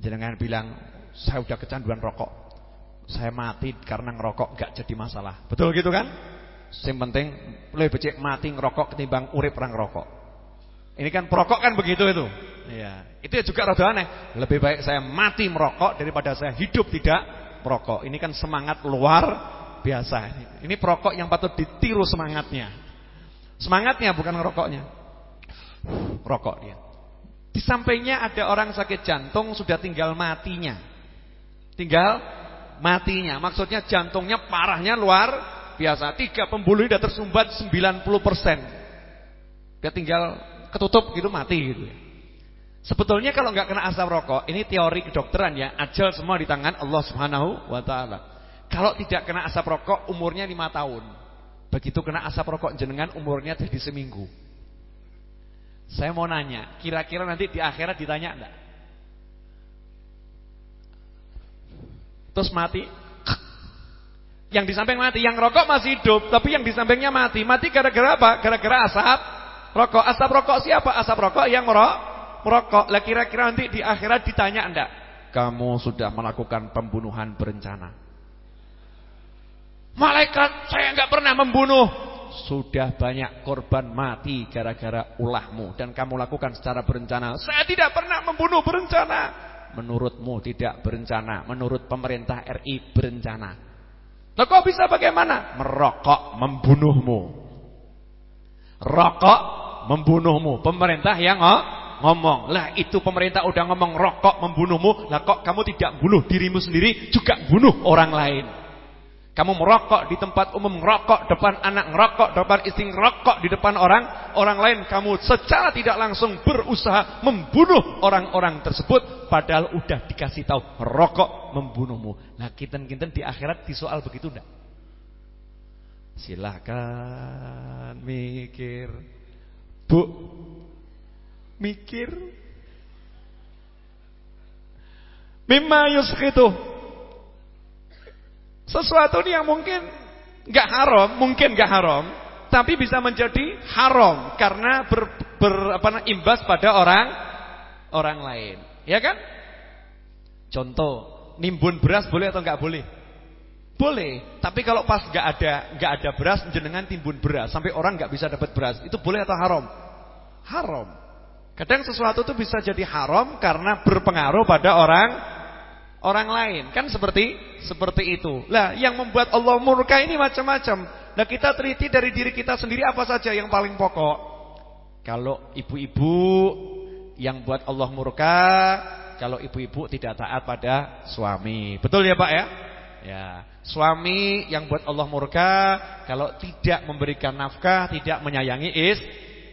Jenengan bilang, "Saya udah kecanduan rokok. Saya mati karena ngerokok gak jadi masalah." Betul gitu kan? Yang penting lebih becek mati ngerokok ketimbang urip orang ngerokok. Ini kan perokok kan begitu itu. Ya, itu juga rada aneh. Lebih baik saya mati merokok daripada saya hidup tidak merokok. Ini kan semangat luar biasa. Ini perokok yang patut ditiru semangatnya. Semangatnya bukan ngerokoknya. Rokok dia. Di sampingnya ada orang sakit jantung sudah tinggal matinya. Tinggal matinya. Maksudnya jantungnya parahnya luar biasa. Tiga pembuluh sudah tersumbat 90%. Dia tinggal ketutup gitu mati gitu ya. Sebetulnya kalau nggak kena asap rokok, ini teori kedokteran ya, ajal semua di tangan Allah Subhanahu wa taala. Kalau tidak kena asap rokok umurnya lima tahun. Begitu kena asap rokok jenengan umurnya jadi seminggu. Saya mau nanya, kira-kira nanti di akhirat ditanya enggak? Terus mati. Yang di samping mati, yang rokok masih hidup, tapi yang di sampingnya mati. Mati gara-gara apa? Gara-gara asap rokok. Asap rokok siapa? Asap rokok yang merokok merokok. Lah kira-kira nanti di akhirat ditanya enggak? Kamu sudah melakukan pembunuhan berencana. Malaikat, saya enggak pernah membunuh. Sudah banyak korban mati gara-gara ulahmu dan kamu lakukan secara berencana. Saya tidak pernah membunuh berencana. Menurutmu tidak berencana, menurut pemerintah RI berencana. Loh kok bisa bagaimana? Merokok membunuhmu. Rokok membunuhmu. Pemerintah yang oh, ngomong. Lah itu pemerintah udah ngomong rokok membunuhmu, lah kok kamu tidak bunuh dirimu sendiri juga bunuh orang lain. Kamu merokok di tempat umum, ngerokok depan anak, ngerokok depan istri, ngerokok di depan orang orang lain. Kamu secara tidak langsung berusaha membunuh orang-orang tersebut padahal udah dikasih tahu merokok membunuhmu. Nah, kinten-kinten di akhirat di soal begitu enggak? Silahkan mikir. Bu, mikir. Mimma yuskhitu. Sesuatu yang mungkin nggak haram, mungkin nggak haram, tapi bisa menjadi haram karena ber, ber apa imbas pada orang orang lain. Ya kan? Contoh, nimbun beras boleh atau nggak boleh? Boleh, tapi kalau pas nggak ada nggak ada beras jenengan timbun beras sampai orang nggak bisa dapat beras, itu boleh atau haram? Haram. Kadang sesuatu itu bisa jadi haram karena berpengaruh pada orang orang lain. Kan seperti seperti itu. Lah, yang membuat Allah murka ini macam-macam. Nah, kita teliti dari diri kita sendiri apa saja yang paling pokok. Kalau ibu-ibu yang buat Allah murka, kalau ibu-ibu tidak taat pada suami. Betul ya, Pak ya? Ya, suami yang buat Allah murka kalau tidak memberikan nafkah, tidak menyayangi is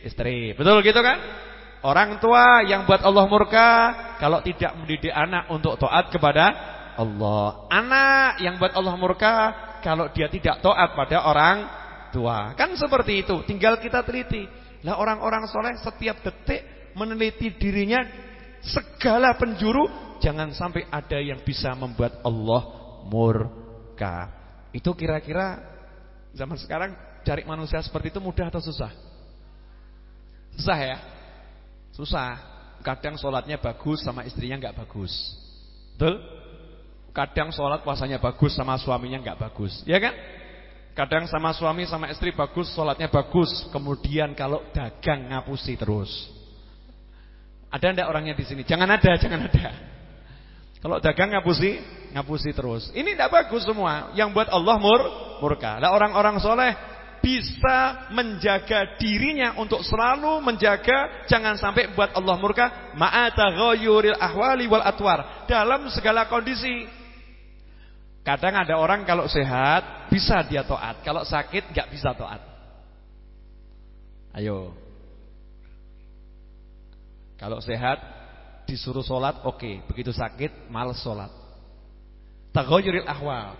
istri. Betul gitu kan? Orang tua yang buat Allah murka kalau tidak mendidik anak untuk taat kepada Allah. Anak yang buat Allah murka kalau dia tidak taat pada orang tua. Kan seperti itu, tinggal kita teliti. Lah orang-orang soleh setiap detik meneliti dirinya segala penjuru jangan sampai ada yang bisa membuat Allah murka. Itu kira-kira zaman sekarang cari manusia seperti itu mudah atau susah? Susah ya? Susah. Kadang sholatnya bagus sama istrinya nggak bagus. Betul? Kadang sholat puasanya bagus sama suaminya nggak bagus. Ya kan? Kadang sama suami sama istri bagus, sholatnya bagus. Kemudian kalau dagang ngapusi terus. Ada ndak orangnya di sini? Jangan ada, jangan ada. Kalau dagang ngapusi, ngapusi terus. Ini tidak bagus semua. Yang buat Allah mur, murka. Lah orang-orang soleh bisa menjaga dirinya untuk selalu menjaga jangan sampai buat Allah murka ma'ataghayyuril ahwali wal atwar dalam segala kondisi. Kadang ada orang kalau sehat bisa dia taat, kalau sakit nggak bisa taat. Ayo. Kalau sehat disuruh sholat oke, okay. begitu sakit males sholat. Taghayyuril ahwal.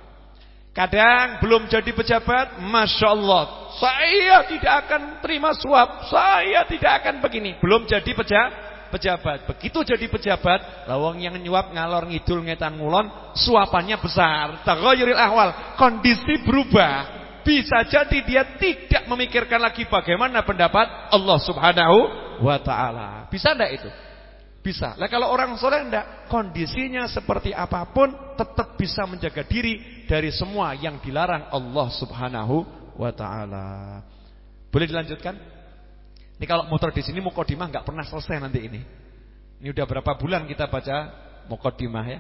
Kadang belum jadi pejabat, Masya Allah, saya tidak akan terima suap, saya tidak akan begini. Belum jadi pejabat, pejabat. Begitu jadi pejabat, lawang yang nyuap ngalor ngidul ngetan ngulon, suapannya besar. Taghayyuril ahwal, kondisi berubah. Bisa jadi dia tidak memikirkan lagi bagaimana pendapat Allah Subhanahu wa taala. Bisa enggak itu? Bisa. Lah kalau orang soleh enggak, kondisinya seperti apa pun tetap bisa menjaga diri dari semua yang dilarang Allah Subhanahu wa taala. Boleh dilanjutkan? Ini kalau motor di sini mukadimah enggak pernah selesai nanti ini. Ini udah berapa bulan kita baca muqaddimah ya.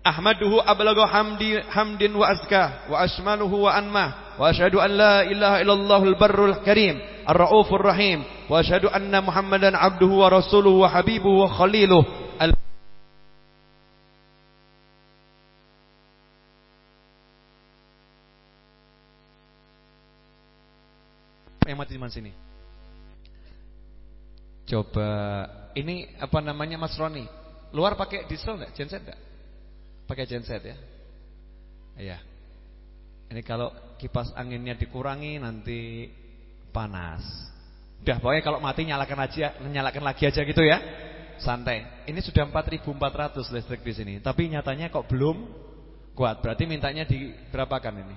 Ahmaduhu ablagha hamdi hamdin wa azka wa ashmaluhu wa anma wa asyhadu an la ilaha illallahul barrul karim ar-raufur rahim wa asyhadu anna muhammadan abduhu wa rasuluhu wa habibuhu wa khaliluhu yang mati di sini. Coba ini apa namanya Mas Roni? Luar pakai diesel enggak? Genset enggak? Pakai genset ya. Iya. Ini kalau kipas anginnya dikurangi nanti panas. Udah pokoknya kalau mati nyalakan aja, nyalakan lagi aja gitu ya. Santai. Ini sudah 4400 listrik di sini, tapi nyatanya kok belum kuat. Berarti mintanya di kan ini?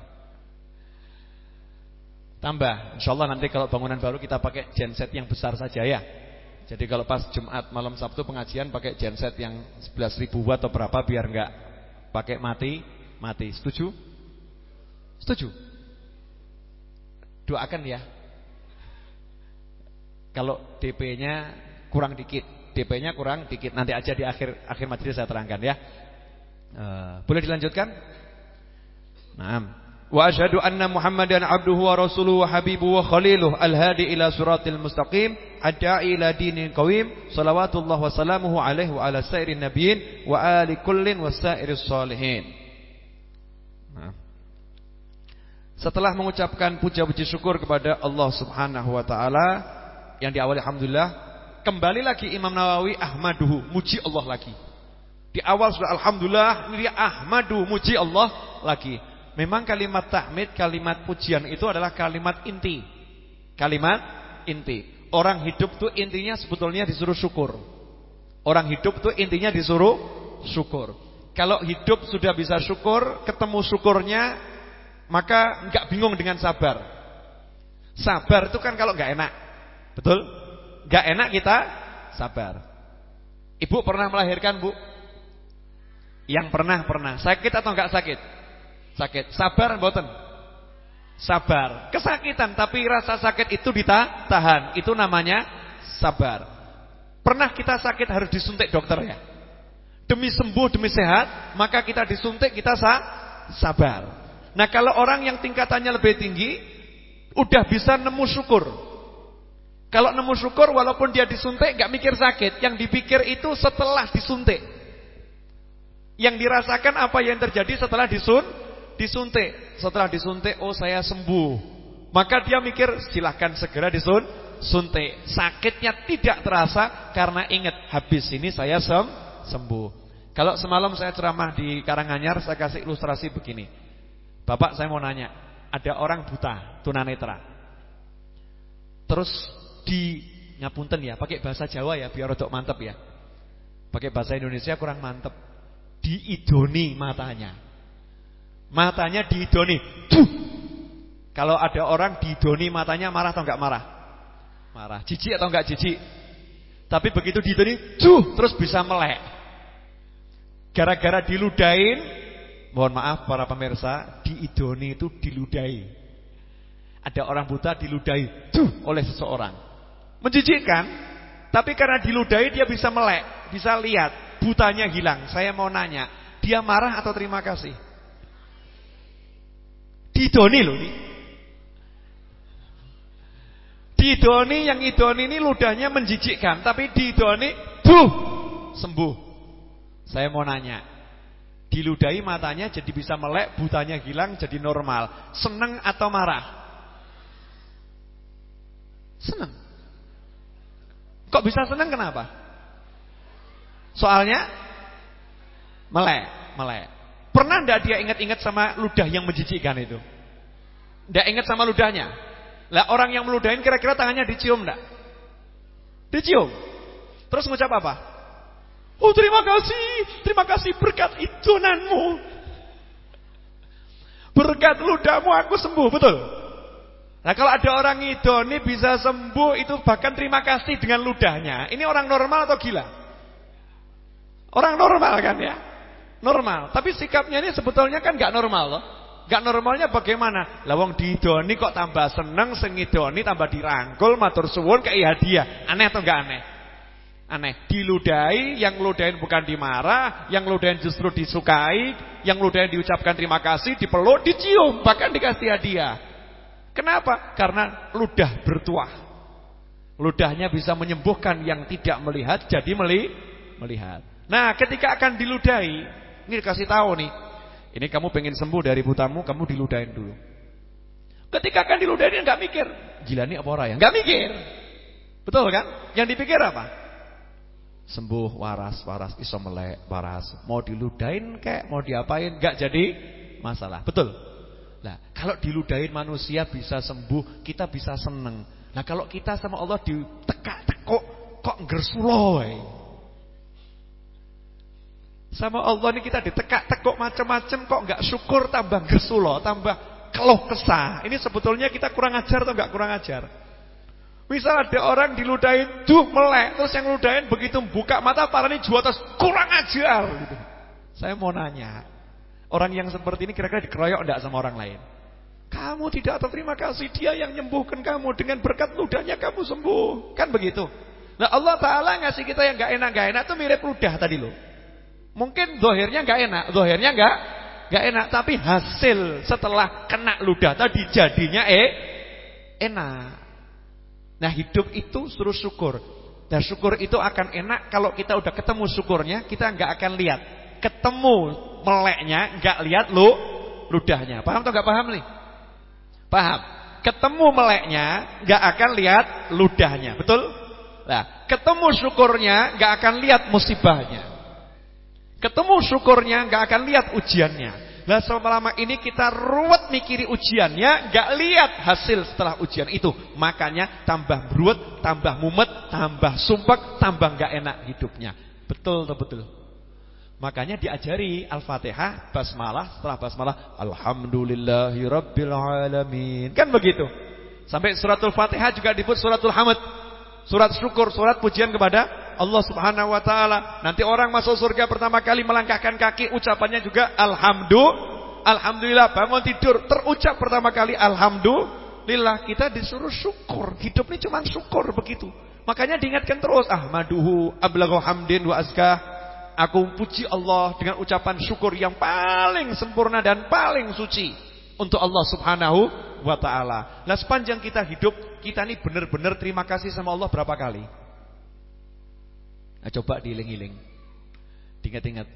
Tambah. Insyaallah nanti kalau bangunan baru kita pakai genset yang besar saja ya. Jadi kalau pas Jumat malam Sabtu pengajian pakai genset yang 11.000 watt atau berapa biar enggak pakai mati, mati. Setuju? Setuju? Doakan ya. Kalau DP-nya kurang dikit, DP-nya kurang dikit. Nanti aja di akhir akhir majelis saya terangkan ya. Uh, boleh dilanjutkan? Nah, وأشهد أن محمدا عبده ورسوله وحبيبه وخليله الهادي إلى صراط المستقيم الداعي إلى دين قويم صلوات الله وسلامه عليه وعلى سائر النبيين وآل كل وسائر الصالحين Setelah mengucapkan puja-puji syukur kepada Allah Subhanahu wa taala yang diawali alhamdulillah, kembali lagi Imam Nawawi ahmaduhu, muji Allah lagi. Di awal sudah alhamdulillah, ini dia ahmadu, muji Allah lagi. Memang kalimat tahmid, kalimat pujian itu adalah kalimat inti. Kalimat inti. Orang hidup tuh intinya sebetulnya disuruh syukur. Orang hidup tuh intinya disuruh syukur. Kalau hidup sudah bisa syukur, ketemu syukurnya, maka nggak bingung dengan sabar. Sabar itu kan kalau nggak enak. Betul? Nggak enak kita sabar. Ibu pernah melahirkan, Bu? Yang pernah, pernah. Sakit atau nggak sakit? Sakit. Sabar mboten? Sabar. Kesakitan tapi rasa sakit itu ditahan. Itu namanya sabar. Pernah kita sakit harus disuntik dokter ya? Demi sembuh, demi sehat, maka kita disuntik, kita sa sabar. Nah, kalau orang yang tingkatannya lebih tinggi udah bisa nemu syukur. Kalau nemu syukur walaupun dia disuntik nggak mikir sakit, yang dipikir itu setelah disuntik. Yang dirasakan apa yang terjadi setelah disun disuntik. Setelah disuntik, oh saya sembuh. Maka dia mikir silahkan segera disun, suntik. Sakitnya tidak terasa karena ingat habis ini saya sem sembuh. Kalau semalam saya ceramah di Karanganyar, saya kasih ilustrasi begini. Bapak saya mau nanya, ada orang buta, tunanetra. Terus di ngapunten ya, pakai bahasa Jawa ya biar untuk mantep ya. Pakai bahasa Indonesia kurang mantep. Diidoni matanya. Matanya diidoni. Duh. Kalau ada orang diidoni matanya marah atau enggak marah? Marah. Jijik atau enggak jijik? Tapi begitu diidoni, duh, terus bisa melek. Gara-gara diludain, mohon maaf para pemirsa, diidoni itu diludai. Ada orang buta diludai, duh, oleh seseorang. Menjijikkan, tapi karena diludai dia bisa melek, bisa lihat, butanya hilang. Saya mau nanya, dia marah atau terima kasih? Didoni loh ini. Didoni yang idoni ini ludahnya menjijikkan, tapi didoni buh sembuh. Saya mau nanya, diludahi matanya jadi bisa melek, butanya hilang jadi normal. Seneng atau marah? Seneng. Kok bisa seneng kenapa? Soalnya melek, melek. Pernah tidak dia ingat-ingat sama ludah yang menjijikkan itu? Tidak ingat sama ludahnya? Lah orang yang meludahin kira-kira tangannya dicium tidak? Dicium. Terus ngucap apa? Oh terima kasih, terima kasih berkat idonanmu. Berkat ludahmu aku sembuh, betul? Nah kalau ada orang idoni bisa sembuh itu bahkan terima kasih dengan ludahnya. Ini orang normal atau gila? Orang normal kan ya? Normal. Tapi sikapnya ini sebetulnya kan gak normal loh. Gak normalnya bagaimana? Lawang didoni kok tambah seneng, sengidoni tambah dirangkul, matur suwun kayak hadiah. Aneh atau gak aneh? Aneh, diludahi, yang ludahin bukan dimarah, yang ludahin justru disukai, yang ludahin diucapkan terima kasih, dipeluk, dicium, bahkan dikasih hadiah. Kenapa? Karena ludah bertuah. Ludahnya bisa menyembuhkan yang tidak melihat jadi meli melihat. Nah, ketika akan diludahi, ini dikasih tahu nih. Ini kamu pengen sembuh dari butamu, kamu diludahin dulu. Ketika akan diludahin nggak mikir, gila nih apa orang ya? Nggak mikir. Betul kan? Yang dipikir apa? sembuh waras waras iso melek waras mau diludain kayak mau diapain gak jadi masalah betul nah kalau diludain manusia bisa sembuh kita bisa seneng nah kalau kita sama Allah ditekak tekuk kok ngersulo sama Allah ini kita ditekak tekuk macam-macam kok nggak syukur tambah ngersulo tambah keluh kesah ini sebetulnya kita kurang ajar atau nggak kurang ajar Misal ada orang diludahin, duh melek, terus yang ludahin begitu buka mata parani juatas kurang ajar gitu. Saya mau nanya, orang yang seperti ini kira-kira dikeroyok enggak sama orang lain? Kamu tidak terima kasih dia yang nyembuhkan kamu dengan berkat ludahnya kamu sembuh. Kan begitu. Nah Allah Ta'ala ngasih kita yang gak enak, gak enak itu mirip ludah tadi loh. Mungkin dohirnya gak enak, dohirnya gak, gak enak. Tapi hasil setelah kena ludah tadi jadinya eh enak. Nah hidup itu suruh syukur. Dan syukur itu akan enak kalau kita udah ketemu syukurnya, kita nggak akan lihat. Ketemu meleknya, nggak lihat lu ludahnya. Paham atau nggak paham nih? Paham. Ketemu meleknya, nggak akan lihat ludahnya. Betul? Nah, ketemu syukurnya, nggak akan lihat musibahnya. Ketemu syukurnya, nggak akan lihat ujiannya. Lah selama ini kita ruwet mikiri ujiannya, nggak lihat hasil setelah ujian itu. Makanya tambah ruwet, tambah mumet, tambah sumpek, tambah nggak enak hidupnya. Betul atau betul? Makanya diajari Al-Fatihah, basmalah, setelah basmalah alhamdulillahirabbil alamin. Kan begitu. Sampai suratul Fatihah juga disebut suratul hamd. Surat syukur, surat pujian kepada Allah Subhanahu wa taala. Nanti orang masuk surga pertama kali melangkahkan kaki ucapannya juga alhamdulillah. Alhamdulillah bangun tidur terucap pertama kali alhamdulillah. Kita disuruh syukur. Hidup ini cuma syukur begitu. Makanya diingatkan terus ahmaduhu ablaghu hamdin wa azkah. Aku puji Allah dengan ucapan syukur yang paling sempurna dan paling suci untuk Allah Subhanahu wa taala. Nah, sepanjang kita hidup, kita ini benar-benar terima kasih sama Allah berapa kali? Nah, coba diiling-iling. Diingat-ingat.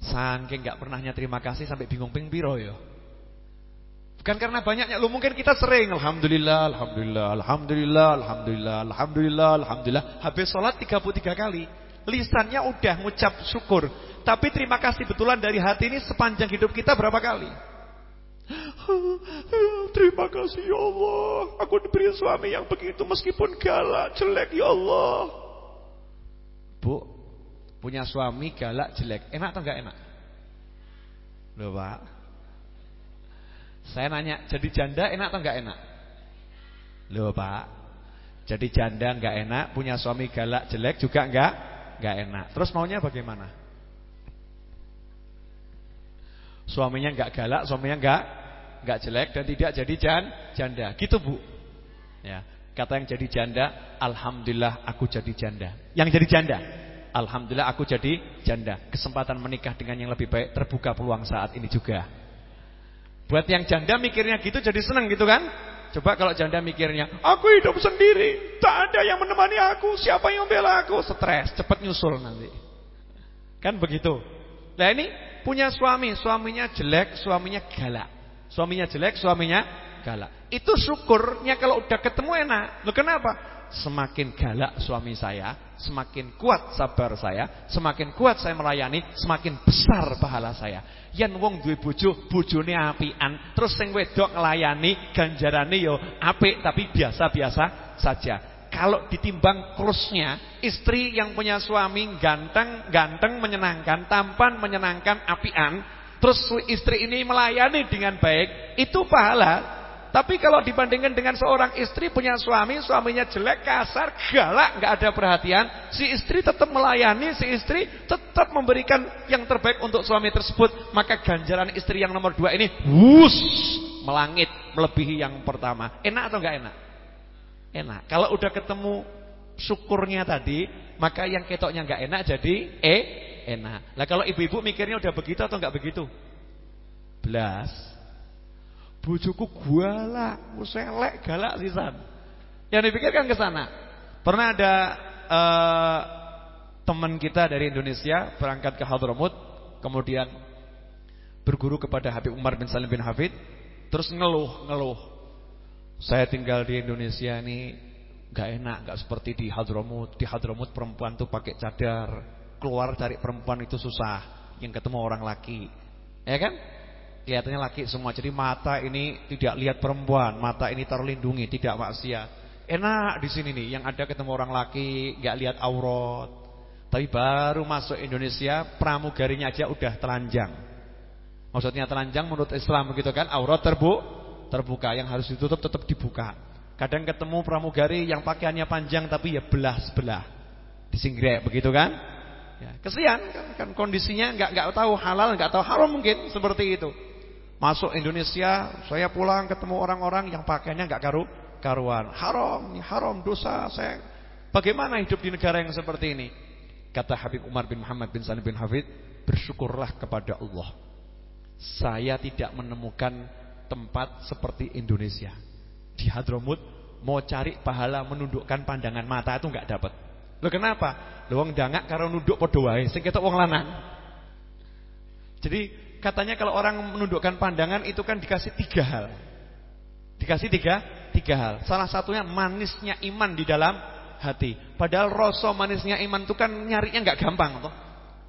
Saking nggak pernahnya terima kasih sampai bingung ping piro ya. Bukan karena banyaknya lu mungkin kita sering alhamdulillah, alhamdulillah, alhamdulillah, alhamdulillah, alhamdulillah, alhamdulillah. Habis sholat 33 kali. Lisannya udah ngucap syukur. Tapi terima kasih betulan dari hati ini sepanjang hidup kita berapa kali? Terima kasih ya Allah Aku diberi suami yang begitu Meskipun galak, jelek ya Allah Bu, punya suami galak jelek, enak atau enggak enak? Loh Pak. Saya nanya, jadi janda enak atau enggak enak? Loh Pak. Jadi janda enggak enak, punya suami galak jelek juga enggak enggak enak. Terus maunya bagaimana? Suaminya enggak galak, suaminya enggak enggak jelek dan tidak jadi jan, janda. Gitu Bu. Ya. Kata yang jadi janda, Alhamdulillah aku jadi janda. Yang jadi janda, Alhamdulillah aku jadi janda. Kesempatan menikah dengan yang lebih baik terbuka peluang saat ini juga. Buat yang janda mikirnya gitu jadi senang gitu kan? Coba kalau janda mikirnya, aku hidup sendiri, tak ada yang menemani aku, siapa yang bela aku? Stres, cepat nyusul nanti. Kan begitu. Nah ini punya suami, suaminya jelek, suaminya galak. Suaminya jelek, suaminya galak. Itu syukurnya kalau udah ketemu enak. Loh kenapa? Semakin galak suami saya, semakin kuat sabar saya, semakin kuat saya melayani, semakin besar pahala saya. Yen wong duwe bojo, bojone apian, terus sing wedok nglayani ganjarane yo apik tapi biasa-biasa saja. Kalau ditimbang krusnya, istri yang punya suami ganteng, ganteng menyenangkan, tampan menyenangkan, apian, terus istri ini melayani dengan baik, itu pahala tapi kalau dibandingkan dengan seorang istri punya suami, suaminya jelek, kasar, galak, nggak ada perhatian, si istri tetap melayani, si istri tetap memberikan yang terbaik untuk suami tersebut, maka ganjaran istri yang nomor dua ini, wus, melangit, melebihi yang pertama. Enak atau nggak enak? Enak. Kalau udah ketemu syukurnya tadi, maka yang ketoknya nggak enak jadi eh enak. Lah kalau ibu-ibu mikirnya udah begitu atau nggak begitu? Belas. Bojoku guala, muselek, galak sisan. Yang dipikirkan ke sana. Pernah ada uh, teman kita dari Indonesia berangkat ke Hadramut, kemudian berguru kepada Habib Umar bin Salim bin Hafid, terus ngeluh, ngeluh. Saya tinggal di Indonesia ini Gak enak, gak seperti di Hadramut. Di Hadramut perempuan tuh pakai cadar. Keluar cari perempuan itu susah. Yang ketemu orang laki. Ya kan? Kelihatannya laki semua. Jadi mata ini tidak lihat perempuan, mata ini terlindungi, tidak maksiat. Enak di sini nih, yang ada ketemu orang laki, gak lihat aurat. Tapi baru masuk Indonesia, pramugarinya aja udah telanjang. Maksudnya telanjang menurut Islam begitu kan? Aurat terbu terbuka, yang harus ditutup tetap dibuka. Kadang ketemu pramugari yang pakaiannya panjang tapi ya belah-belah. Disinggrek begitu kan? Ya, kesian kan, kan kondisinya nggak nggak tahu halal, nggak tahu haram mungkin seperti itu. Masuk Indonesia, saya pulang ketemu orang-orang yang pakaiannya nggak karu karuan. Haram, haram dosa. Saya bagaimana hidup di negara yang seperti ini? Kata Habib Umar bin Muhammad bin Salim bin Hafid, bersyukurlah kepada Allah. Saya tidak menemukan tempat seperti Indonesia di Hadramut mau cari pahala menundukkan pandangan mata itu nggak dapat. Lo kenapa? Lo wong dangak karo nunduk padha wae, sing ketok wong lanang. Jadi katanya kalau orang menundukkan pandangan itu kan dikasih tiga hal. Dikasih tiga, tiga hal. Salah satunya manisnya iman di dalam hati. Padahal rasa manisnya iman itu kan nyarinya nggak gampang toh.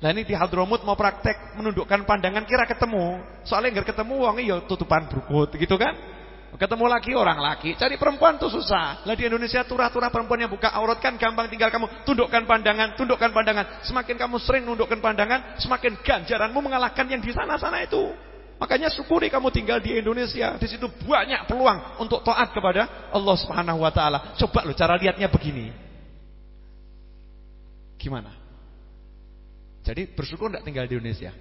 Nah ini di Hadramut mau praktek menundukkan pandangan kira ketemu. Soalnya nggak ketemu wong iya tutupan berukut gitu kan. Ketemu lagi orang laki, cari perempuan tuh susah. Lah di Indonesia turah-turah perempuan yang buka aurat kan gampang tinggal kamu tundukkan pandangan, tundukkan pandangan. Semakin kamu sering tundukkan pandangan, semakin ganjaranmu mengalahkan yang di sana-sana itu. Makanya syukuri kamu tinggal di Indonesia. Di situ banyak peluang untuk taat kepada Allah Subhanahu wa taala. Coba lo cara lihatnya begini. Gimana? Jadi bersyukur tidak tinggal di Indonesia?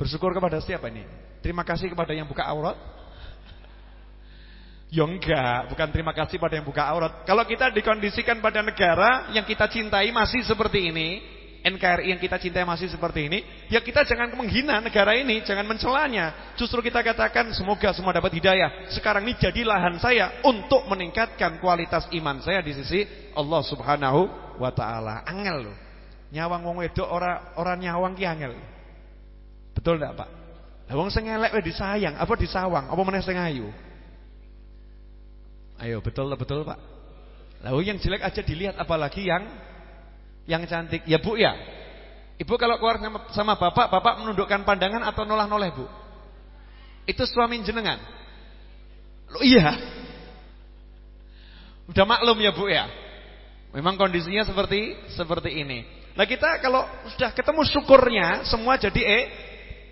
Bersyukur kepada siapa ini? Terima kasih kepada yang buka aurat. Ya enggak, bukan terima kasih pada yang buka aurat. Kalau kita dikondisikan pada negara yang kita cintai masih seperti ini, NKRI yang kita cintai masih seperti ini, ya kita jangan menghina negara ini, jangan mencelanya. Justru kita katakan semoga semua dapat hidayah. Sekarang ini jadi lahan saya untuk meningkatkan kualitas iman saya di sisi Allah Subhanahu wa taala. Angel loh. Nyawang wong wedok ora ora nyawang ki angel. Betul enggak, Pak? Lah wong sing elek disayang, apa disawang, apa meneh sing ayu? Ayo betul betul Pak. Lalu yang jelek aja dilihat apalagi yang yang cantik. Ya Bu ya. Ibu kalau keluar sama, sama bapak, bapak menundukkan pandangan atau nolah-noleh Bu? Itu suami jenengan. Loh iya. Udah maklum ya Bu ya. Memang kondisinya seperti seperti ini. Nah kita kalau sudah ketemu syukurnya semua jadi eh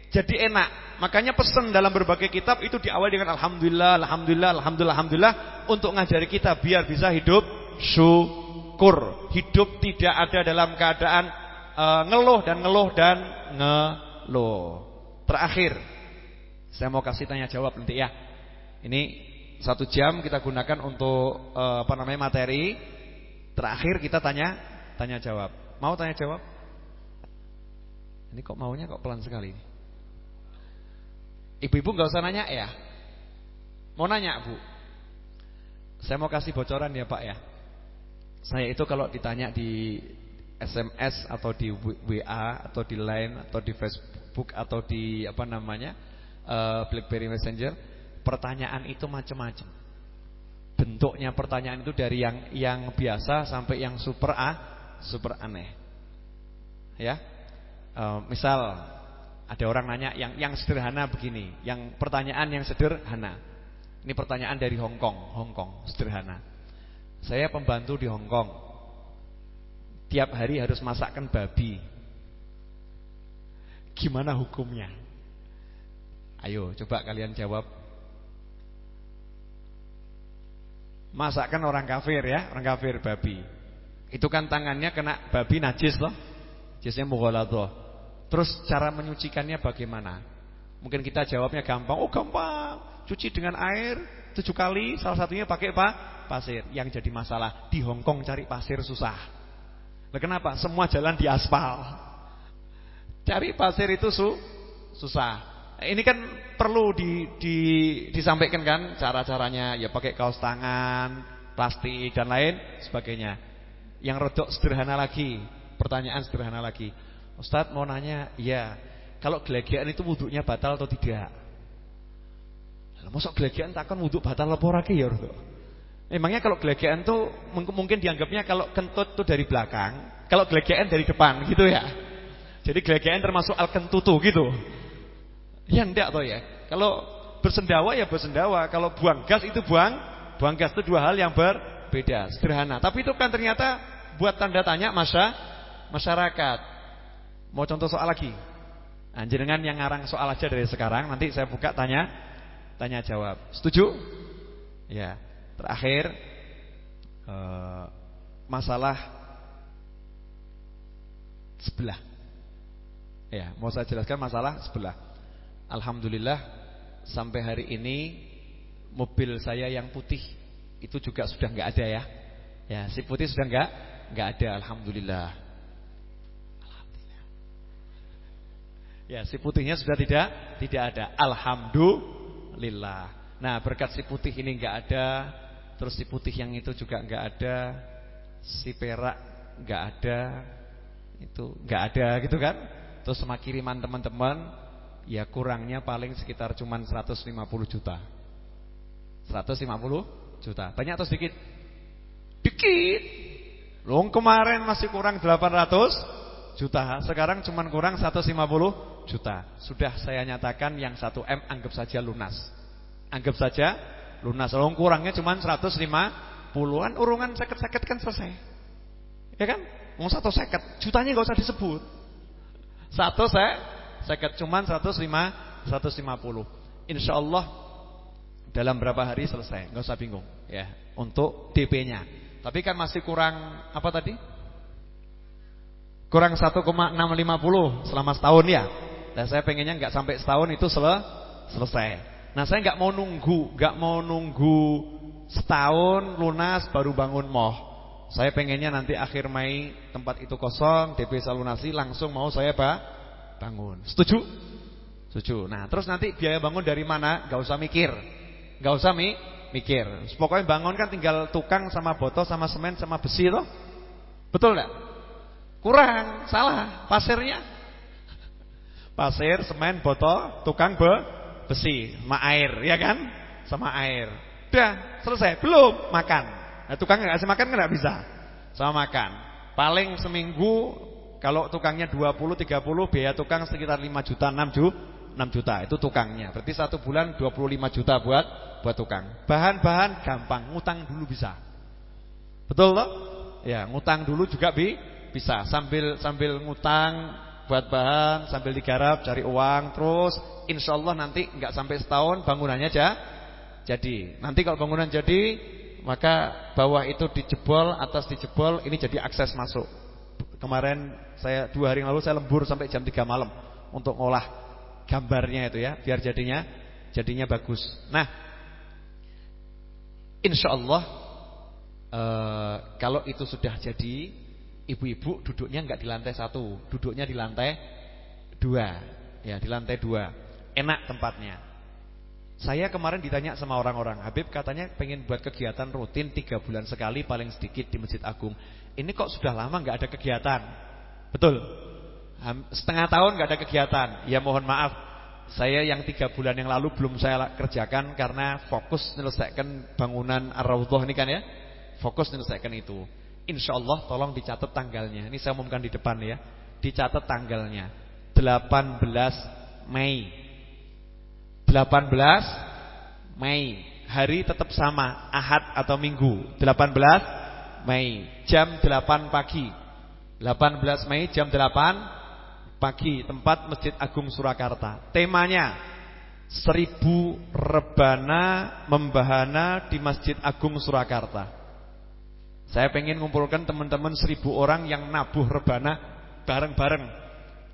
jadi enak. Makanya pesan dalam berbagai kitab itu diawali dengan alhamdulillah, alhamdulillah, alhamdulillah, alhamdulillah untuk ngajari kita biar bisa hidup syukur. Hidup tidak ada dalam keadaan uh, ngeluh dan ngeluh dan ngeluh. Terakhir, saya mau kasih tanya jawab nanti ya. Ini satu jam kita gunakan untuk uh, apa namanya materi. Terakhir kita tanya tanya jawab. Mau tanya jawab? Ini kok maunya kok pelan sekali. Ibu-ibu nggak usah nanya ya. Mau nanya, Bu? Saya mau kasih bocoran ya, Pak ya. Saya itu kalau ditanya di SMS atau di WA atau di Line atau di Facebook atau di apa namanya? Uh, BlackBerry Messenger, pertanyaan itu macam-macam. Bentuknya pertanyaan itu dari yang yang biasa sampai yang super ah, super aneh. Ya. Uh, misal ada orang nanya yang yang sederhana begini, yang pertanyaan yang sederhana. Ini pertanyaan dari Hong Kong, Hong Kong, sederhana. Saya pembantu di Hong Kong. Tiap hari harus masakkan babi. Gimana hukumnya? Ayo, coba kalian jawab. Masakkan orang kafir ya, orang kafir babi. Itu kan tangannya kena babi najis loh. Najisnya mughaladah. Terus cara menyucikannya bagaimana? Mungkin kita jawabnya gampang. Oh gampang. Cuci dengan air, tujuh kali, salah satunya pakai apa? Pasir. Yang jadi masalah di Hong Kong cari pasir susah. Nah, kenapa? Semua jalan di aspal. Cari pasir itu su susah. Ini kan perlu di, di, disampaikan kan cara-caranya ya pakai kaos tangan, plastik dan lain sebagainya. Yang rodok sederhana lagi, pertanyaan sederhana lagi. Ustadz mau nanya, ya kalau gelegean itu wuduknya batal atau tidak? Masa gelegean takkan wuduk batal apa ora ya Emangnya kalau gelegean tuh mungkin dianggapnya kalau kentut tuh dari belakang, kalau gelegean dari depan gitu ya. Jadi gelegean termasuk al kentutu gitu. Ya enggak toh ya. Kalau bersendawa ya bersendawa, kalau buang gas itu buang buang gas itu dua hal yang berbeda, sederhana. Tapi itu kan ternyata buat tanda tanya masa masyarakat. Mau contoh soal lagi. Anjenengan yang ngarang soal aja dari sekarang, nanti saya buka tanya Tanya jawab. Setuju? Ya. Terakhir uh, masalah sebelah. Ya, mau saya jelaskan masalah sebelah. Alhamdulillah sampai hari ini mobil saya yang putih itu juga sudah nggak ada ya. Ya, si putih sudah nggak nggak ada. Alhamdulillah. Ya, si putihnya sudah tidak tidak ada. Alhamdulillah lillah. Nah, berkat si putih ini enggak ada, terus si putih yang itu juga enggak ada, si perak enggak ada, itu enggak ada gitu kan? Terus sama kiriman teman-teman ya kurangnya paling sekitar cuman 150 juta. 150 juta. Banyak atau sedikit? Dikit. Long kemarin masih kurang 800 juta, sekarang cuman kurang 150 juta. Sudah saya nyatakan yang 1M anggap saja lunas. Anggap saja lunas. Kalau kurangnya cuma 150-an, urungan seket-seket kan selesai. Ya kan? Mau satu seket, jutanya nggak usah disebut. Satu saya seket cuma 105 150. Insya Allah dalam berapa hari selesai, nggak usah bingung ya. Untuk DP-nya. Tapi kan masih kurang apa tadi? Kurang 1,650 selama setahun ya. Dan saya pengennya nggak sampai setahun itu sel selesai. Nah saya nggak mau nunggu, nggak mau nunggu setahun lunas baru bangun moh. Saya pengennya nanti akhir Mei tempat itu kosong, DP salunasi langsung mau saya pak bangun. Setuju? Setuju. Nah terus nanti biaya bangun dari mana? Gak usah mikir, gak usah mi mikir. Pokoknya bangun kan tinggal tukang sama botol sama semen sama besi loh. Betul nggak? Kurang, salah. Pasirnya Pasir, semen, botol, tukang be, besi, sama air, ya kan? Sama air. Udah, selesai. Belum makan. Nah, tukang nggak kasih makan nggak bisa. Sama makan. Paling seminggu kalau tukangnya 20 30 biaya tukang sekitar 5 juta 6 juta 6 juta itu tukangnya. Berarti satu bulan 25 juta buat buat tukang. Bahan-bahan gampang, ngutang dulu bisa. Betul loh? Ya, ngutang dulu juga bi bisa sambil sambil ngutang buat bahan sambil digarap cari uang terus insya Allah nanti nggak sampai setahun bangunannya aja jadi. Nanti kalau bangunan jadi maka bawah itu dijebol atas dijebol ini jadi akses masuk. Kemarin saya dua hari lalu saya lembur sampai jam 3 malam untuk ngolah gambarnya itu ya biar jadinya jadinya bagus. Nah insya Allah eh, kalau itu sudah jadi Ibu-ibu duduknya enggak di lantai satu, duduknya di lantai dua, ya di lantai dua. Enak tempatnya. Saya kemarin ditanya sama orang-orang, Habib katanya pengen buat kegiatan rutin tiga bulan sekali paling sedikit di Masjid Agung. Ini kok sudah lama enggak ada kegiatan? Betul. Setengah tahun enggak ada kegiatan. Ya mohon maaf, saya yang tiga bulan yang lalu belum saya kerjakan karena fokus menyelesaikan bangunan Ar-Raudhah ini kan ya. Fokus menyelesaikan itu. Insya Allah tolong dicatat tanggalnya. Ini saya umumkan di depan ya. Dicatat tanggalnya. 18 Mei. 18 Mei. Hari tetap sama Ahad atau Minggu. 18 Mei. Jam 8 pagi. 18 Mei jam 8 Pagi. Tempat Masjid Agung Surakarta. Temanya Seribu rebana membahana di Masjid Agung Surakarta saya pengen ngumpulkan teman-teman seribu orang yang nabuh rebana bareng-bareng.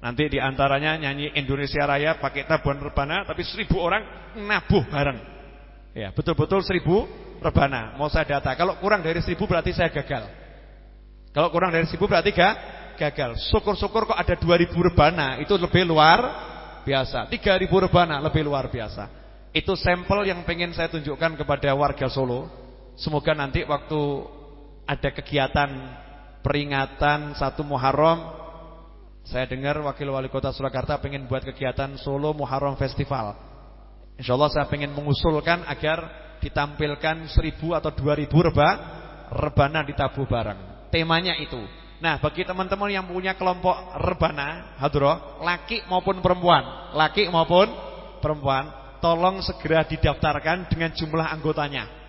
Nanti di antaranya nyanyi Indonesia Raya pakai tabuhan rebana, tapi seribu orang nabuh bareng. Ya, betul-betul seribu rebana. Mau saya data. Kalau kurang dari seribu berarti saya gagal. Kalau kurang dari seribu berarti gak gagal. Syukur-syukur kok ada dua ribu rebana. Itu lebih luar biasa. Tiga ribu rebana lebih luar biasa. Itu sampel yang pengen saya tunjukkan kepada warga Solo. Semoga nanti waktu ada kegiatan peringatan satu Muharram saya dengar Wakil Wali Kota Surakarta pengen buat kegiatan Solo Muharram Festival. Insya Allah saya pengen mengusulkan agar ditampilkan seribu atau dua ribu reba, rebana di tabu bareng. Temanya itu. Nah, bagi teman-teman yang punya kelompok rebana, hadroh, laki maupun perempuan, laki maupun perempuan, tolong segera didaftarkan dengan jumlah anggotanya.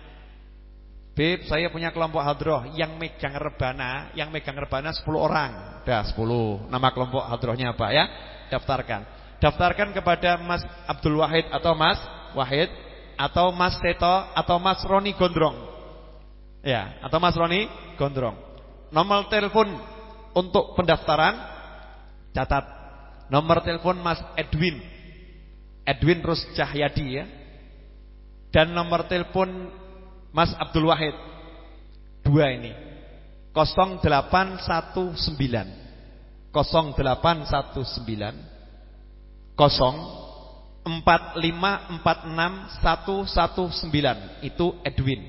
Bib, saya punya kelompok hadroh yang megang rebana, yang megang rebana 10 orang. Dah 10. Nama kelompok hadrohnya apa ya? Daftarkan. Daftarkan kepada Mas Abdul Wahid atau Mas Wahid atau Mas Seto atau Mas Roni Gondrong. Ya, atau Mas Roni Gondrong. Nomor telepon untuk pendaftaran catat. Nomor telepon Mas Edwin. Edwin Rus Cahyadi ya. Dan nomor telepon Mas Abdul Wahid. Dua ini. 0819 0819 04546 itu Edwin.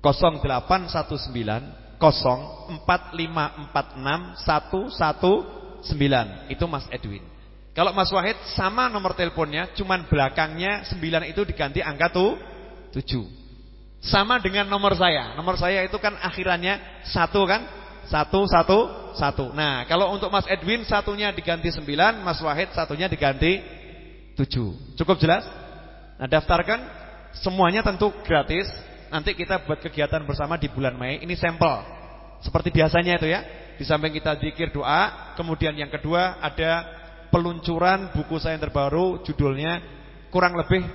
0819 04546 itu Mas Edwin. Kalau Mas Wahid sama nomor teleponnya Cuman belakangnya 9 itu diganti angka tuh 7 sama dengan nomor saya. Nomor saya itu kan akhirannya satu kan? Satu, satu, satu. Nah, kalau untuk Mas Edwin satunya diganti sembilan, Mas Wahid satunya diganti tujuh. Cukup jelas? Nah, daftarkan semuanya tentu gratis. Nanti kita buat kegiatan bersama di bulan Mei. Ini sampel. Seperti biasanya itu ya. Di samping kita zikir doa, kemudian yang kedua ada peluncuran buku saya yang terbaru judulnya kurang lebih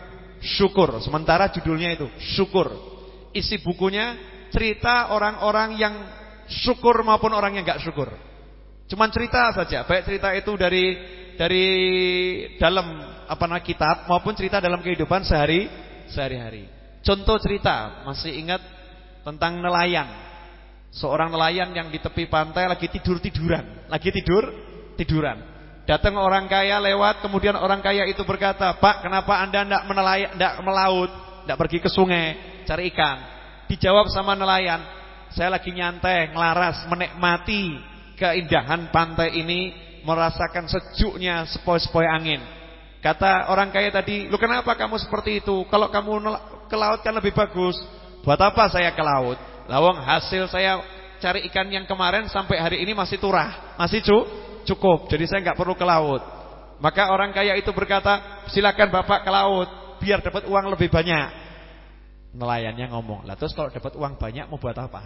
syukur. Sementara judulnya itu syukur isi bukunya cerita orang-orang yang syukur maupun orang yang gak syukur. Cuman cerita saja, baik cerita itu dari dari dalam apa namanya kitab maupun cerita dalam kehidupan sehari sehari-hari. Contoh cerita, masih ingat tentang nelayan. Seorang nelayan yang di tepi pantai lagi tidur-tiduran, lagi tidur tiduran. Datang orang kaya lewat, kemudian orang kaya itu berkata, "Pak, kenapa Anda tidak melaut, tidak pergi ke sungai?" Cari ikan. Dijawab sama nelayan, saya lagi nyantai, ngelaras, menikmati keindahan pantai ini, merasakan sejuknya sepoi-sepoi angin. Kata orang kaya tadi, lu kenapa kamu seperti itu? Kalau kamu ke laut kan lebih bagus. Buat apa saya ke laut? Lawang hasil saya cari ikan yang kemarin sampai hari ini masih turah, masih cu cukup. Jadi saya nggak perlu ke laut. Maka orang kaya itu berkata, silakan bapak ke laut, biar dapat uang lebih banyak. Nelayannya ngomong, lah terus kalau dapat uang banyak mau buat apa?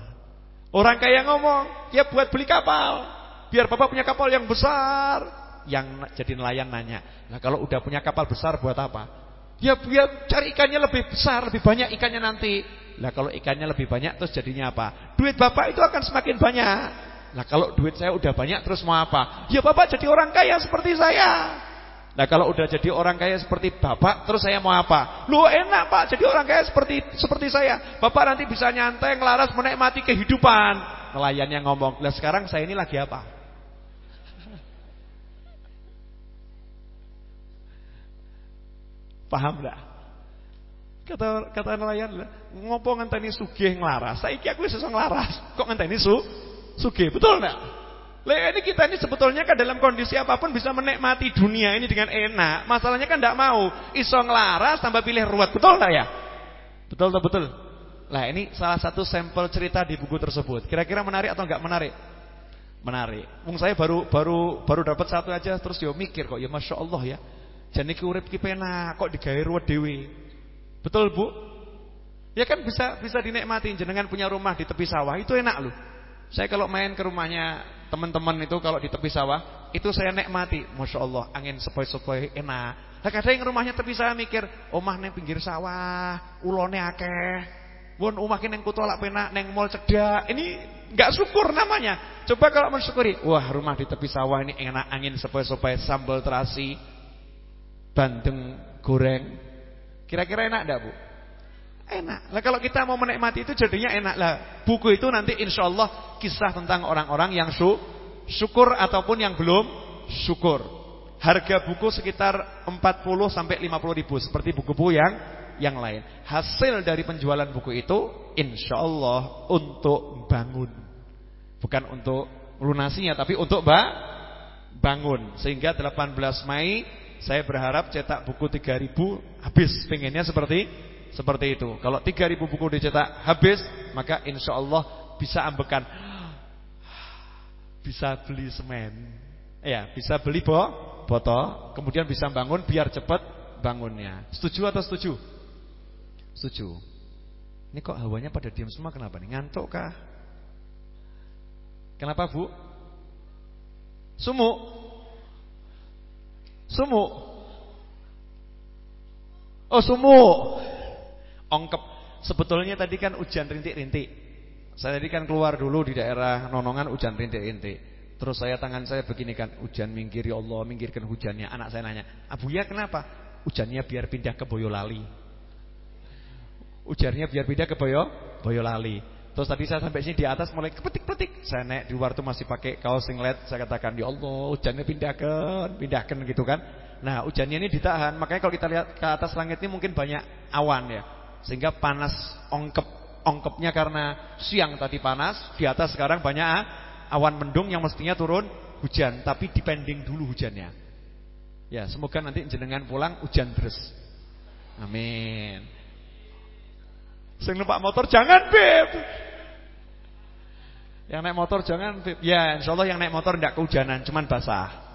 Orang kaya ngomong, ya buat beli kapal. Biar bapak punya kapal yang besar. Yang jadi nelayan nanya, nah kalau udah punya kapal besar buat apa? Ya biar cari ikannya lebih besar, lebih banyak ikannya nanti. Lah kalau ikannya lebih banyak terus jadinya apa? Duit bapak itu akan semakin banyak. Nah kalau duit saya udah banyak terus mau apa? Ya bapak jadi orang kaya seperti saya. Nah kalau udah jadi orang kaya seperti bapak, terus saya mau apa? Lu enak pak, jadi orang kaya seperti seperti saya. Bapak nanti bisa nyantai, ngelaras, menikmati kehidupan. Nelayan yang ngomong, nah sekarang saya ini lagi apa? Paham gak? Kata kata nelayan, ngopo ngenteni sugih nglaras. Saiki aku wis iso nglaras. Kok ngenteni su sugih? Betul enggak? Lah ini kita ini sebetulnya kan dalam kondisi apa pun bisa menikmati dunia ini dengan enak. Masalahnya kan tidak mau. Iso ngelaras tambah pilih ruwet. Betul tak ya? Betul tak betul? Lah ini salah satu sampel cerita di buku tersebut. Kira-kira menarik atau enggak menarik? Menarik. Mung saya baru baru baru dapat satu aja terus yo mikir kok ya Masya Allah ya. Jadi ki urip ki penak kok digawe ruwet dewi. Betul Bu? Ya kan bisa bisa dinikmati jenengan punya rumah di tepi sawah itu enak loh. Saya kalau main ke rumahnya teman-teman itu kalau di tepi sawah, itu saya nikmati. Masya Allah, angin sepoi-sepoi enak. Kadang yang rumahnya tepi sawah mikir, omah neng pinggir sawah, ulone akeh. Omah ki neng kutolak penak, neng mall cedak. Ini nggak syukur namanya. Coba kalau mensyukuri, wah rumah di tepi sawah ini enak, angin sepoi-sepoi, sambal terasi, bandeng goreng. Kira-kira enak enggak, Bu? Enak. Nah kalau kita mau menikmati itu jadinya enak lah. Buku itu nanti insya Allah kisah tentang orang-orang yang su syukur ataupun yang belum syukur. Harga buku sekitar 40 sampai 50 ribu seperti buku-buku yang yang lain. Hasil dari penjualan buku itu insya Allah untuk bangun. Bukan untuk lunasinya tapi untuk ba bangun. Sehingga 18 Mei saya berharap cetak buku 3000 habis. Pengennya seperti seperti itu. Kalau 3000 buku dicetak habis, maka insya Allah bisa ambekan. Bisa beli semen. Ya, bisa beli bo, botol, kemudian bisa bangun biar cepat bangunnya. Setuju atau setuju? Setuju. Ini kok hawanya pada diam semua kenapa nih? Ngantuk kah? Kenapa, Bu? Sumu. Sumu. Oh, sumu ongkep. Sebetulnya tadi kan hujan rintik-rintik. Saya tadi kan keluar dulu di daerah Nonongan hujan rintik-rintik. Terus saya tangan saya begini kan, hujan minggir ya Allah, minggirkan hujannya. Anak saya nanya, "Abu ya kenapa?" Hujannya biar pindah ke Boyolali. Ujarnya biar pindah ke Boyo, Boyolali. Terus tadi saya sampai sini di atas mulai kepetik-petik. Saya naik di luar tuh masih pakai kaos singlet. Saya katakan, "Ya Allah, hujannya pindahkan, pindahkan gitu kan." Nah, hujannya ini ditahan. Makanya kalau kita lihat ke atas langit ini mungkin banyak awan ya. Sehingga panas ongkep Ongkepnya karena siang tadi panas Di atas sekarang banyak awan mendung yang mestinya turun hujan Tapi dipending dulu hujannya Ya semoga nanti jenengan pulang hujan terus Amin Sing numpak motor jangan beb Yang naik motor jangan Ya insya Allah yang naik motor tidak kehujanan Cuman basah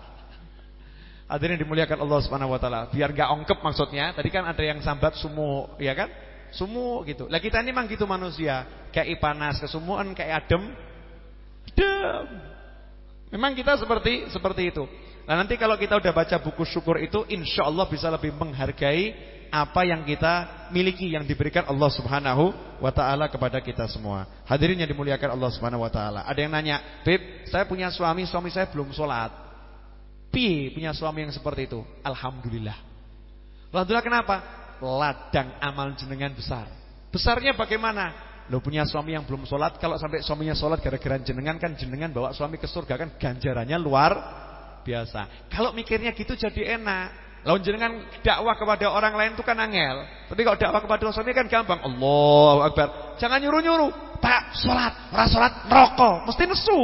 Hadirin dimuliakan Allah Subhanahu wa taala. Biar gak ongkep maksudnya. Tadi kan ada yang sambat sumu, ya kan? Sumu gitu. Lah kita ini memang gitu manusia. Kayak panas, kesumuan, kayak adem. Adem. Memang kita seperti seperti itu. Nah nanti kalau kita udah baca buku syukur itu insya Allah bisa lebih menghargai apa yang kita miliki yang diberikan Allah Subhanahu wa taala kepada kita semua. Hadirin yang dimuliakan Allah Subhanahu wa taala. Ada yang nanya, "Beb, saya punya suami, suami saya belum sholat. Pi punya suami yang seperti itu?" Alhamdulillah. Alhamdulillah kenapa? Ladang amal jenengan besar. Besarnya bagaimana? Lo punya suami yang belum sholat, kalau sampai suaminya sholat gara-gara jenengan kan jenengan bawa suami ke surga kan ganjarannya luar biasa. Kalau mikirnya gitu jadi enak. Lalu jenengan dakwah kepada orang lain itu kan angel. Tapi kalau dakwah kepada suami kan gampang. Allahu Akbar. Jangan nyuruh-nyuruh. Pak, sholat, ora sholat, rokok, mesti nesu.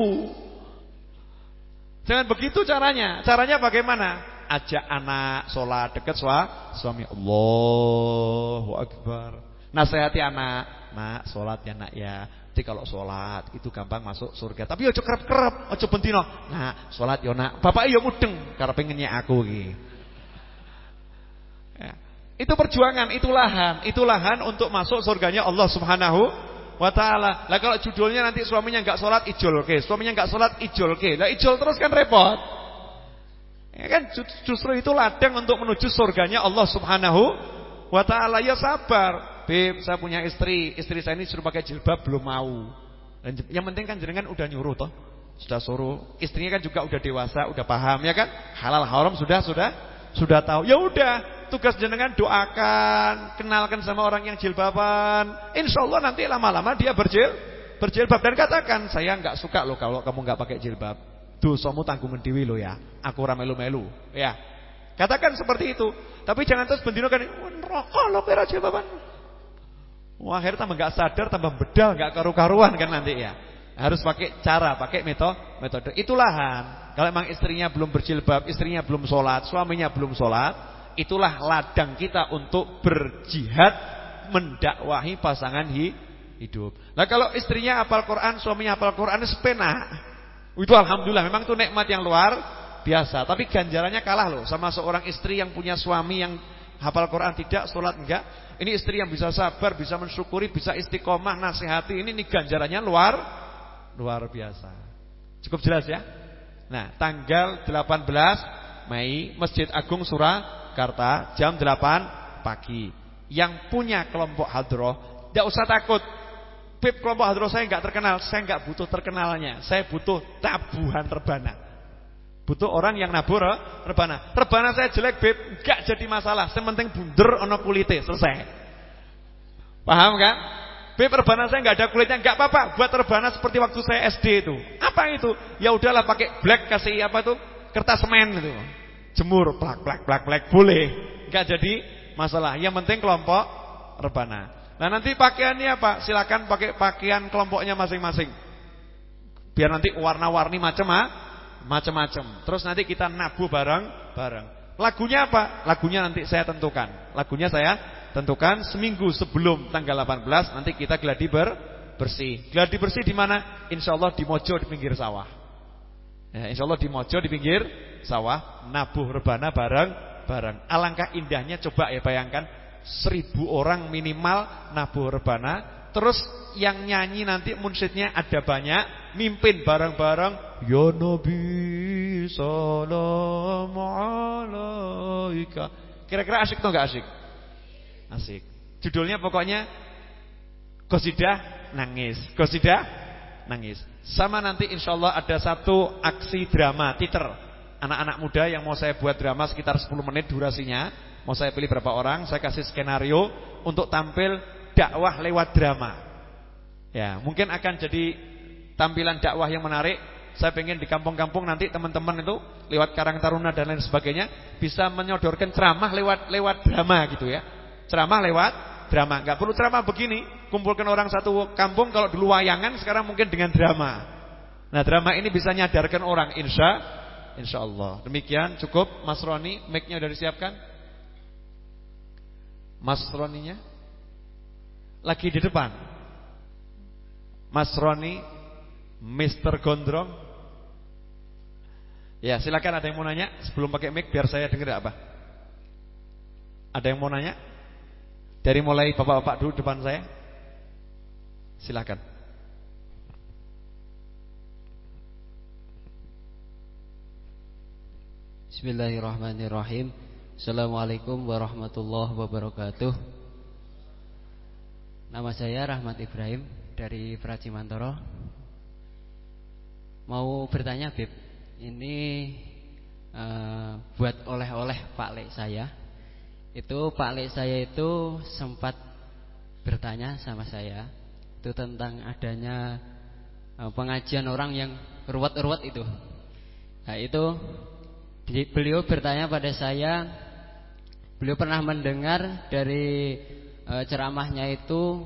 Jangan begitu caranya. Caranya bagaimana? Ajak anak sholat dekat suami. Allahu Akbar. Nasihati anak. Nak sholat ya nak ya. Jadi kalau sholat itu gampang masuk surga. Tapi ojo kerap-kerap ojo bentino. Nah sholat yo nak. Bapak yo mudeng karena pengennya aku ya. itu perjuangan itu lahan. Itu lahan untuk masuk surganya Allah Subhanahu wa taala. Lah kalau judulnya nanti suaminya enggak salat ijol ke, suaminya enggak salat ijol ke. Lah ijol terus kan repot. Ya kan justru itu ladang untuk menuju surganya Allah Subhanahu wa taala. Ya sabar. Beb, saya punya istri. Istri saya ini suruh pakai jilbab belum mau. Dan yang penting kan jenengan udah nyuruh toh. Sudah suruh. Istrinya kan juga udah dewasa, udah paham ya kan? Halal haram sudah sudah sudah tahu. Ya udah, tugas jenengan doakan, kenalkan sama orang yang jilbaban. Insya Allah nanti lama-lama dia berjil berjilbab dan katakan, "Saya nggak suka loh kalau kamu nggak pakai jilbab." Dosamu tanggungan dewi lo ya. Aku ora melu-melu, ya. Katakan seperti itu. Tapi jangan terus bendino kan neraka lo kira jawaban. Wah, akhirnya tambah enggak sadar, tambah bedal, enggak karu-karuan kan nanti ya. Harus pakai cara, pakai metode, metode. Itulahan. Kalau memang istrinya belum berjilbab, istrinya belum sholat, suaminya belum sholat, itulah ladang kita untuk berjihad mendakwahi pasangan hidup. Nah kalau istrinya hafal Quran, suaminya hafal Quran, sepena. Itu alhamdulillah memang itu nikmat yang luar biasa. Tapi ganjarannya kalah loh sama seorang istri yang punya suami yang hafal Quran tidak, sholat enggak. Ini istri yang bisa sabar, bisa mensyukuri, bisa istiqomah, nasihati. Ini nih ganjarannya luar luar biasa. Cukup jelas ya? Nah, tanggal 18 Mei Masjid Agung Surakarta jam 8 pagi. Yang punya kelompok hadroh, tidak usah takut. Beb kelompok hadroh saya nggak terkenal, saya nggak butuh terkenalnya. Saya butuh tabuhan rebana. Butuh orang yang nabur eh, rebana. Rebana saya jelek, Beb, nggak jadi masalah. Saya penting bunder ono kulite, selesai. Paham kan? B rebana saya nggak ada kulitnya, nggak apa-apa. Buat rebana seperti waktu saya SD itu. Apa itu? Ya udahlah pakai black kasih apa tuh? Kertas semen itu. Jemur, plak plak plak plak boleh. Nggak jadi masalah. Yang penting kelompok rebana. Nah nanti pakaiannya apa? Silakan pakai pakaian kelompoknya masing-masing. Biar nanti warna-warni macam macam-macam. Terus nanti kita nabu bareng-bareng. Lagunya apa? Lagunya nanti saya tentukan. Lagunya saya tentukan seminggu sebelum tanggal 18 nanti kita geladi ber bersih. Geladi bersih di mana? Insya Allah di Mojo di pinggir sawah. Ya, insya Allah di Mojo di pinggir sawah nabuh rebana bareng-bareng. Alangkah indahnya coba ya bayangkan seribu orang minimal nabuh rebana. Terus yang nyanyi nanti munsidnya ada banyak Mimpin bareng-bareng Ya Nabi salam alaika. Kira-kira asik atau enggak asik? Asik. Judulnya pokoknya Gosidah nangis. Gosidah nangis. Sama nanti insya Allah ada satu aksi drama Titer Anak-anak muda yang mau saya buat drama sekitar 10 menit durasinya Mau saya pilih berapa orang Saya kasih skenario Untuk tampil dakwah lewat drama. Ya, mungkin akan jadi tampilan dakwah yang menarik. Saya pengen di kampung-kampung nanti teman-teman itu lewat Karang Taruna dan lain sebagainya bisa menyodorkan ceramah lewat lewat drama gitu ya. Ceramah lewat drama. Enggak perlu ceramah begini, kumpulkan orang satu kampung kalau dulu wayangan sekarang mungkin dengan drama. Nah, drama ini bisa nyadarkan orang insya Allah. Demikian cukup Mas Roni, mic-nya sudah disiapkan? Mas Roninya? lagi di depan. Mas Roni, Mr. Gondrong. Ya, silakan ada yang mau nanya sebelum pakai mic biar saya dengar apa. Ada yang mau nanya? Dari mulai bapak-bapak dulu depan saya. Silakan. Bismillahirrahmanirrahim. Assalamualaikum warahmatullahi wabarakatuh. Nama saya Rahmat Ibrahim dari Praji Mantoro. Mau bertanya, Bib. Ini uh, buat oleh-oleh Pak Lek saya. Itu Pak Lek saya itu sempat bertanya sama saya itu tentang adanya uh, pengajian orang yang ruwet-ruwet itu. Nah, itu beliau bertanya pada saya, beliau pernah mendengar dari e, ceramahnya itu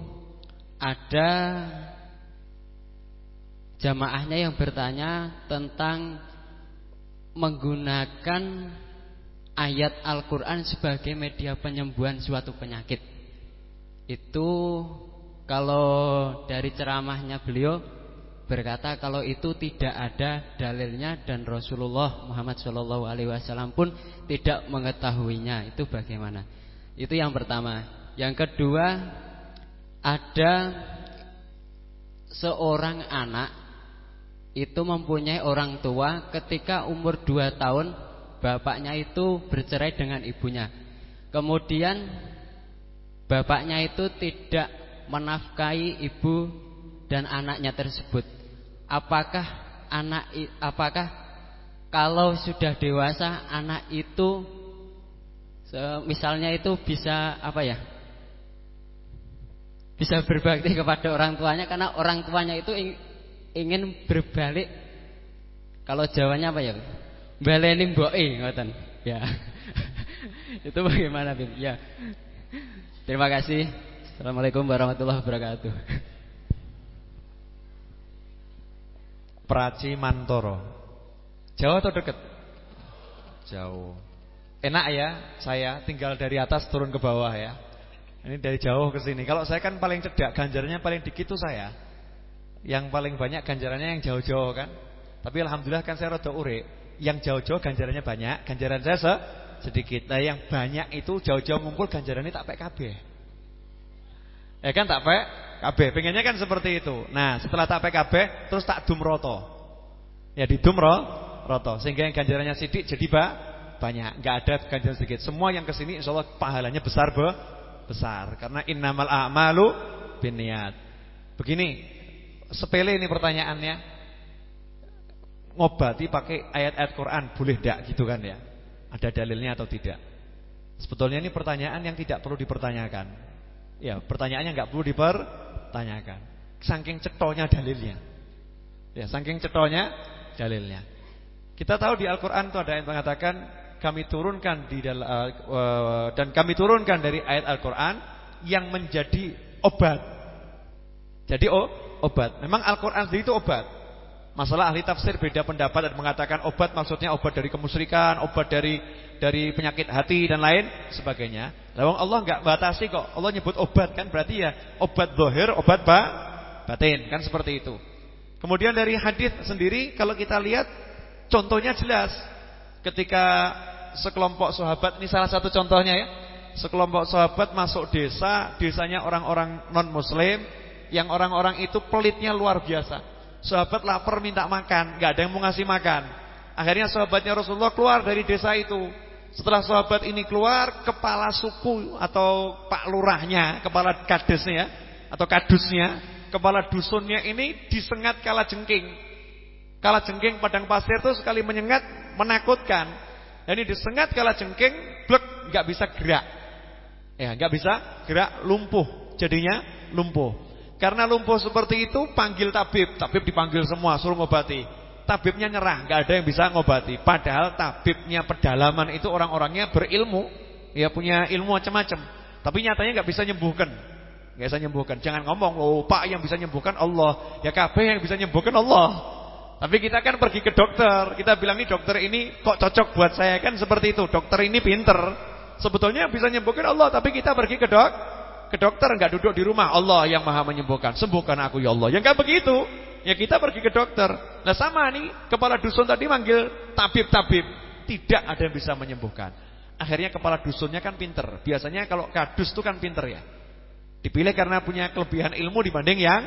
ada jamaahnya yang bertanya tentang menggunakan ayat Al-Quran sebagai media penyembuhan suatu penyakit. Itu kalau dari ceramahnya beliau berkata kalau itu tidak ada dalilnya dan Rasulullah Muhammad SAW pun tidak mengetahuinya. Itu bagaimana? Itu yang pertama. Yang kedua ada seorang anak itu mempunyai orang tua ketika umur dua tahun bapaknya itu bercerai dengan ibunya. Kemudian bapaknya itu tidak menafkahi ibu dan anaknya tersebut. Apakah anak apakah kalau sudah dewasa anak itu misalnya itu bisa apa ya? bisa berbakti kepada orang tuanya karena orang tuanya itu ingin berbalik kalau Jawanya apa ya? Baleni mboke ngoten. Ya. itu bagaimana, Bim? Ya. Terima kasih. Assalamualaikum warahmatullahi wabarakatuh. Praci Mantoro. Jauh atau dekat? Jauh. Enak ya saya tinggal dari atas turun ke bawah ya. Ini dari jauh ke sini. Kalau saya kan paling cedak, ganjarnya paling dikit tuh saya. Yang paling banyak ganjarannya yang jauh-jauh kan. Tapi alhamdulillah kan saya rada urip. Yang jauh-jauh ganjarannya banyak, ganjaran saya se sedikit. Nah, yang banyak itu jauh-jauh ngumpul ganjarannya tak pek kabeh. Ya kan tak pek kabeh. Pengennya kan seperti itu. Nah, setelah tak kabeh terus tak dumroto. Ya di dumro roto sehingga yang ganjarannya sidik jadi ba banyak, enggak ada ganjaran sedikit. Semua yang ke sini insyaallah pahalanya besar be besar karena innamal a'malu binniyat. Begini, sepele ini pertanyaannya. Ngobati pakai ayat-ayat Quran boleh tidak gitu kan ya? Ada dalilnya atau tidak? Sebetulnya ini pertanyaan yang tidak perlu dipertanyakan. Ya, pertanyaannya nggak perlu dipertanyakan. Saking cetonya dalilnya. Ya, saking cetonya dalilnya. Kita tahu di Al-Qur'an itu ada yang mengatakan kami turunkan di uh, dan kami turunkan dari ayat Al-Qur'an yang menjadi obat. Jadi oh, obat. Memang Al-Qur'an itu obat. Masalah ahli tafsir beda pendapat dan mengatakan obat maksudnya obat dari kemusyrikan, obat dari dari penyakit hati dan lain sebagainya. Lawang Allah nggak batasi kok. Allah nyebut obat kan berarti ya obat dohir, obat ba, batin kan seperti itu. Kemudian dari hadis sendiri kalau kita lihat contohnya jelas. Ketika sekelompok sahabat ini salah satu contohnya ya. Sekelompok sahabat masuk desa, desanya orang-orang non-muslim yang orang-orang itu pelitnya luar biasa. Sahabat lapar minta makan, nggak ada yang mau ngasih makan. Akhirnya sahabatnya Rasulullah keluar dari desa itu. Setelah sahabat ini keluar, kepala suku atau pak lurahnya, kepala kadesnya atau kadusnya, kepala dusunnya ini disengat kala jengking. Kala jengking padang pasir itu sekali menyengat menakutkan. Ini disengat kala jengking, blek nggak bisa gerak. Ya, nggak bisa gerak, lumpuh. Jadinya lumpuh. Karena lumpuh seperti itu panggil tabib, tabib dipanggil semua suruh ngobati tabibnya nyerah, nggak ada yang bisa ngobati. Padahal tabibnya pedalaman itu orang-orangnya berilmu, ya punya ilmu macam-macam. Tapi nyatanya nggak bisa nyembuhkan. nggak bisa nyembuhkan. Jangan ngomong, "Oh, Pak yang bisa nyembuhkan Allah." Ya kabeh yang bisa nyembuhkan Allah. Tapi kita kan pergi ke dokter, kita bilang nih dokter ini kok cocok buat saya kan seperti itu. Dokter ini pinter. Sebetulnya bisa nyembuhkan Allah, tapi kita pergi ke dok ke dokter nggak duduk di rumah. Allah yang Maha menyembuhkan. Sembuhkan aku ya Allah. Yang nggak begitu. Ya kita pergi ke dokter. Nah sama nih, kepala dusun tadi manggil tabib-tabib. Tidak ada yang bisa menyembuhkan. Akhirnya kepala dusunnya kan pinter. Biasanya kalau kadus itu kan pinter ya. Dipilih karena punya kelebihan ilmu dibanding yang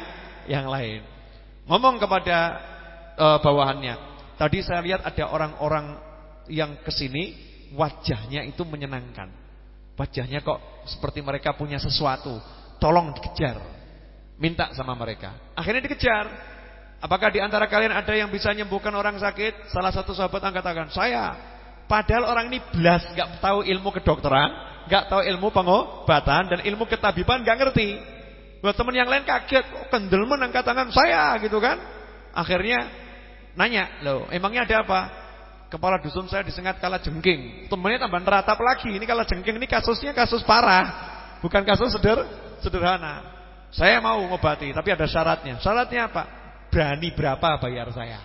yang lain. Ngomong kepada uh, bawahannya. Tadi saya lihat ada orang-orang yang ke sini wajahnya itu menyenangkan. Wajahnya kok seperti mereka punya sesuatu. Tolong dikejar. Minta sama mereka. Akhirnya dikejar. Apakah di antara kalian ada yang bisa menyembuhkan orang sakit? Salah satu sahabat angkat tangan, saya. Padahal orang ini belas nggak tahu ilmu kedokteran, nggak tahu ilmu pengobatan dan ilmu ketabiban nggak ngerti. Buat teman yang lain kaget, oh, kendelman angkat tangan saya gitu kan. Akhirnya nanya, loh emangnya ada apa? Kepala dusun saya disengat kala jengking. Temannya tambah neratap lagi. Ini kala jengking ini kasusnya kasus parah, bukan kasus seder, sederhana. Saya mau ngobati, tapi ada syaratnya. Syaratnya apa? berani berapa bayar saya?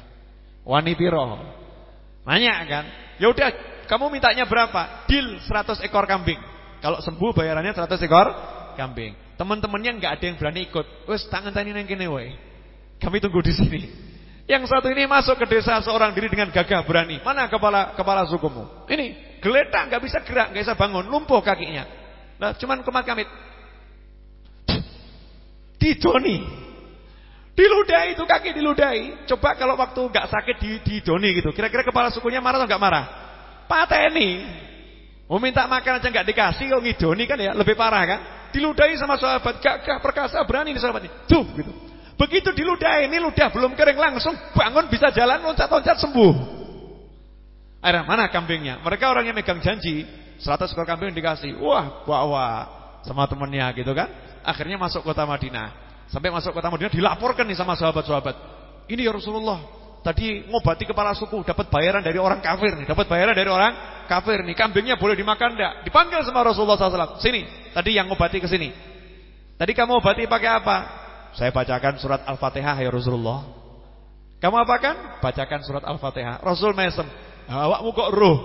Wani piro? Nanya kan? Ya udah, kamu mintanya berapa? Deal 100 ekor kambing. Kalau sembuh bayarannya 100 ekor kambing. Teman-temannya nggak ada yang berani ikut. Wes tangan tani nang kene. Kami tunggu di sini. Yang satu ini masuk ke desa seorang diri dengan gagah berani. Mana kepala kepala sukumu? Ini geletak nggak bisa gerak, nggak bisa bangun, lumpuh kakinya. Nah, cuman kemat kamit. Di Joni Diludahi itu kaki diludahi. Coba kalau waktu nggak sakit di di doni gitu. Kira-kira kepala sukunya marah atau nggak marah? Pateni. Mau minta makan aja nggak dikasih kalau ngidoni kan ya lebih parah kan? Diludahi sama sahabat gagah perkasa berani di sahabat ini. Tuh gitu. Begitu diludahi ini ludah belum kering langsung bangun bisa jalan loncat-loncat sembuh. Akhirnya mana kambingnya? Mereka orang yang megang janji 100 ekor kambing dikasih. Wah, bawa sama temennya gitu kan. Akhirnya masuk kota Madinah. Sampai masuk kota Madinah dilaporkan nih sama sahabat-sahabat. Ini ya Rasulullah, tadi ngobati kepala suku, dapat bayaran dari orang kafir nih, dapat bayaran dari orang kafir nih. Kambingnya boleh dimakan enggak? Dipanggil sama Rasulullah SAW. Sini, tadi yang ngobati ke sini. Tadi kamu obati pakai apa? Saya bacakan surat Al-Fatihah ya Rasulullah. Kamu apakan? Bacakan surat Al-Fatihah. Rasul mesem. Awakmu kok roh?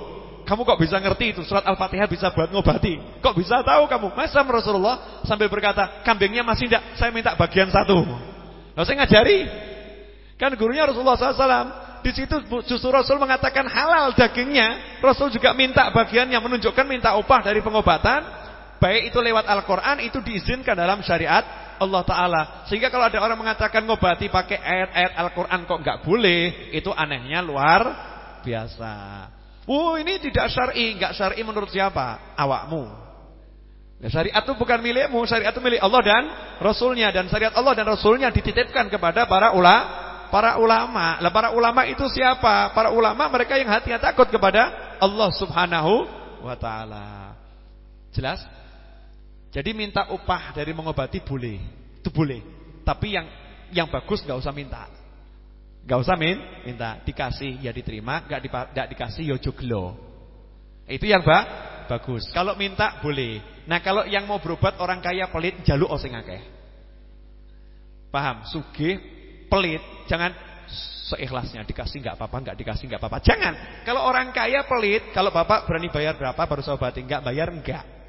Kamu kok bisa ngerti itu surat Al-Fatihah bisa buat ngobati? Kok bisa tahu kamu? Masa Rasulullah sambil berkata, kambingnya masih tidak, saya minta bagian satu. Lalu saya ngajari. Kan gurunya Rasulullah SAW. Di situ justru Rasul mengatakan halal dagingnya. Rasul juga minta bagiannya, menunjukkan minta upah dari pengobatan. Baik itu lewat Al-Quran, itu diizinkan dalam syariat Allah Ta'ala. Sehingga kalau ada orang mengatakan ngobati pakai ayat-ayat Al-Quran kok nggak boleh, itu anehnya luar biasa. Oh ini tidak syar'i, enggak syar'i menurut siapa? Awakmu. Ya, syariat itu bukan milikmu, syariat itu milik Allah dan Rasulnya dan syariat Allah dan Rasulnya dititipkan kepada para ulama. Para ulama, lah para ulama itu siapa? Para ulama mereka yang hatinya takut kepada Allah Subhanahu wa taala. Jelas? Jadi minta upah dari mengobati boleh, itu boleh. Tapi yang yang bagus nggak usah minta. Nggak usah min, minta dikasih ya diterima, nggak di, dikasih ya joglo. Itu yang ba bagus. Kalau minta boleh. Nah, kalau yang mau berobat orang kaya pelit oseng akeh. Paham? Sugih pelit, jangan seikhlasnya dikasih nggak apa-apa, nggak dikasih nggak apa-apa. Jangan. Kalau orang kaya pelit, kalau Bapak berani bayar berapa baru saya obati, nggak bayar enggak.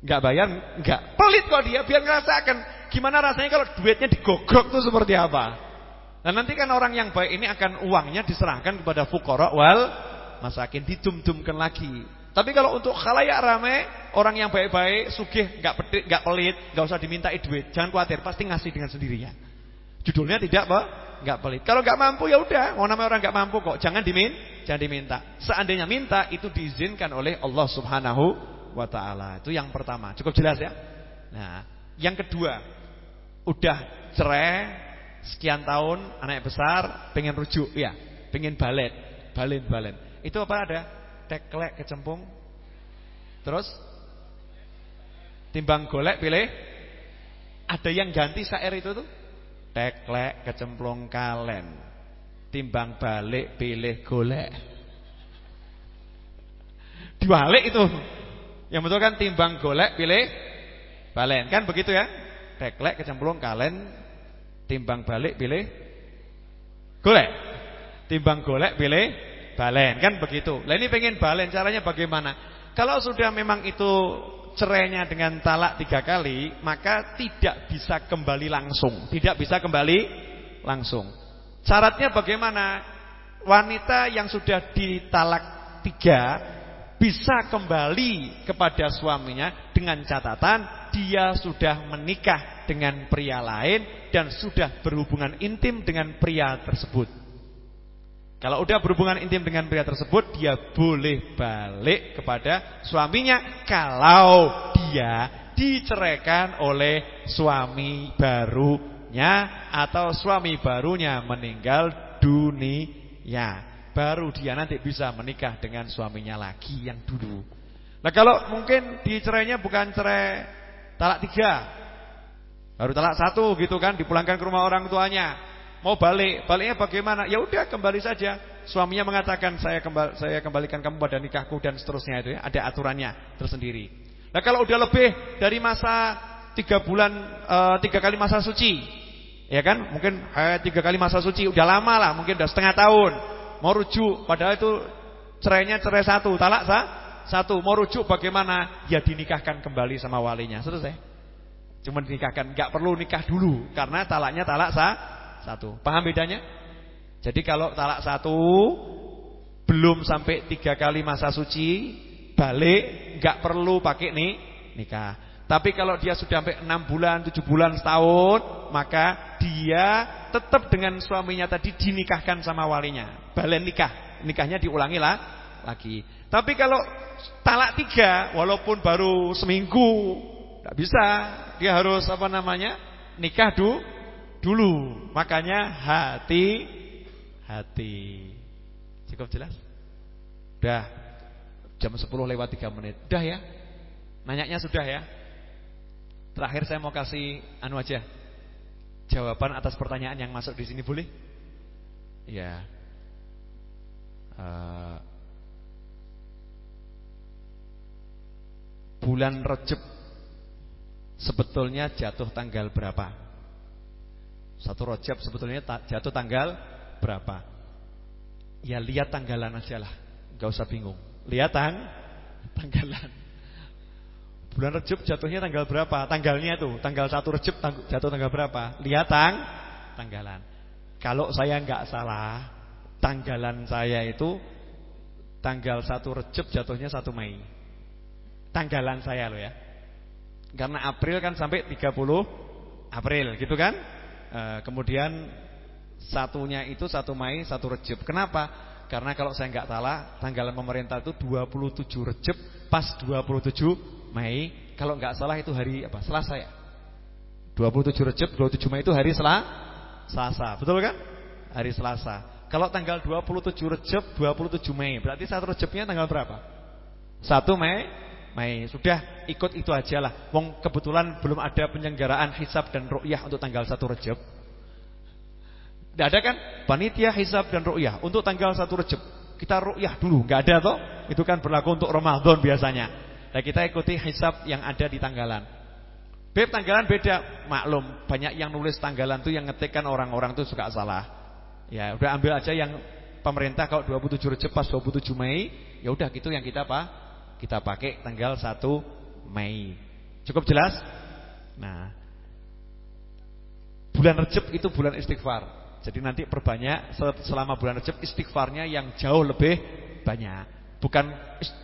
Enggak bayar, enggak. Pelit kok dia, biar ngerasakan gimana rasanya kalau duitnya digogrok tuh seperti apa. Dan nanti kan orang yang baik ini akan uangnya diserahkan kepada fukara wal masakin, didum-dumkan lagi. Tapi kalau untuk khalayak ramai, orang yang baik-baik, sugih, enggak pelit, enggak pelit, enggak usah dimintai duit. Jangan khawatir, pasti ngasih dengan sendirinya. Judulnya tidak apa? Enggak pelit. Kalau enggak mampu ya udah, mau namanya orang enggak mampu kok. Jangan dimin, jangan diminta. Seandainya minta itu diizinkan oleh Allah Subhanahu wa taala. Itu yang pertama. Cukup jelas ya? Nah, yang kedua, udah cerai sekian tahun, anak besar, pengen rujuk, ya, pengen balet, balen balen. Itu apa ada? Teklek kecempung. Terus timbang golek pilih. Ada yang ganti syair itu tuh. Teklek kecemplung kalen. Timbang balik pilih golek. Dibalik itu. Yang betul kan timbang golek pilih balen. Kan begitu ya? Teklek kecemplung kalen timbang balik pilih golek. Timbang golek pilih balen. Kan begitu. Lah ini pengen balen caranya bagaimana? Kalau sudah memang itu cerainya dengan talak tiga kali, maka tidak bisa kembali langsung. Tidak bisa kembali langsung. Syaratnya bagaimana? Wanita yang sudah ditalak tiga bisa kembali kepada suaminya dengan catatan dia sudah menikah dengan pria lain dan sudah berhubungan intim dengan pria tersebut. Kalau udah berhubungan intim dengan pria tersebut, dia boleh balik kepada suaminya kalau dia diceraikan oleh suami barunya atau suami barunya meninggal dunia baru dia nanti bisa menikah dengan suaminya lagi yang dulu. Nah kalau mungkin dicerainya bukan cerai talak tiga, baru talak satu gitu kan, dipulangkan ke rumah orang tuanya, mau balik, baliknya bagaimana? Ya udah kembali saja. Suaminya mengatakan saya kembali, saya kembalikan kamu pada nikahku dan seterusnya itu ya, ada aturannya tersendiri. Nah kalau udah lebih dari masa tiga bulan, e, tiga kali masa suci, ya kan? Mungkin eh, tiga kali masa suci udah lama lah, mungkin udah setengah tahun mau rujuk padahal itu cerainya cerai satu, talak sah? Satu, mau rujuk bagaimana? Ya dinikahkan kembali sama walinya. Selesai. Cuma dinikahkan, nggak perlu nikah dulu karena talaknya talak sah satu. Paham bedanya? Jadi kalau talak satu belum sampai tiga kali masa suci, balik nggak perlu pakai nih nikah. Tapi kalau dia sudah sampai 6 bulan, 7 bulan, setahun, maka dia tetap dengan suaminya tadi dinikahkan sama walinya. Balen nikah, nikahnya diulangi lah lagi. Tapi kalau talak tiga, walaupun baru seminggu, tidak bisa. Dia harus apa namanya nikah du, dulu. Makanya hati, hati. Cukup jelas? Udah jam 10 lewat 3 menit. Udah ya? Nanyanya sudah ya? Terakhir saya mau kasih anu aja. Jawaban atas pertanyaan yang masuk di sini boleh? Ya. Uh, bulan Rejab sebetulnya jatuh tanggal berapa? Satu Rejab sebetulnya jatuh tanggal berapa? Ya lihat tanggalan aja lah, Gak usah bingung. Lihat tang tanggalan. Bulan Rejab jatuhnya tanggal berapa? Tanggalnya tuh, tanggal 1 Rejab jatuh tanggal berapa? Lihat tang tanggalan. Kalau saya nggak salah, tanggalan saya itu tanggal 1 Rejab jatuhnya 1 Mei. Tanggalan saya loh ya. Karena April kan sampai 30 April, gitu kan? E, kemudian satunya itu 1 Mei, 1 Rejab. Kenapa? Karena kalau saya nggak salah, tanggalan pemerintah itu 27 Rejab pas 27 Mei, kalau nggak salah itu hari apa? Selasa ya. 27 Rejab, 27 Mei itu hari Sela, Selasa. Betul kan? Hari Selasa. Kalau tanggal 27 Rejab, 27 Mei, berarti satu Rejabnya tanggal berapa? 1 Mei, Mei. Sudah ikut itu aja lah. Wong kebetulan belum ada penyelenggaraan hisab dan ru'yah untuk tanggal 1 Rejab. Tidak ada kan? Panitia hisab dan ru'yah untuk tanggal 1 Rejab. Kita ru'yah dulu, nggak ada toh? Itu kan berlaku untuk Ramadan biasanya. Nah, kita ikuti hisab yang ada di tanggalan. Beb tanggalan beda, maklum. Banyak yang nulis tanggalan tuh yang ngetikkan orang-orang tuh suka salah. Ya, udah ambil aja yang pemerintah kalau 27 Rejab pas 27 Mei, ya udah gitu yang kita apa? Kita pakai tanggal 1 Mei. Cukup jelas? Nah, bulan Rejab itu bulan istighfar. Jadi nanti perbanyak selama bulan Rejab istighfarnya yang jauh lebih banyak. Bukan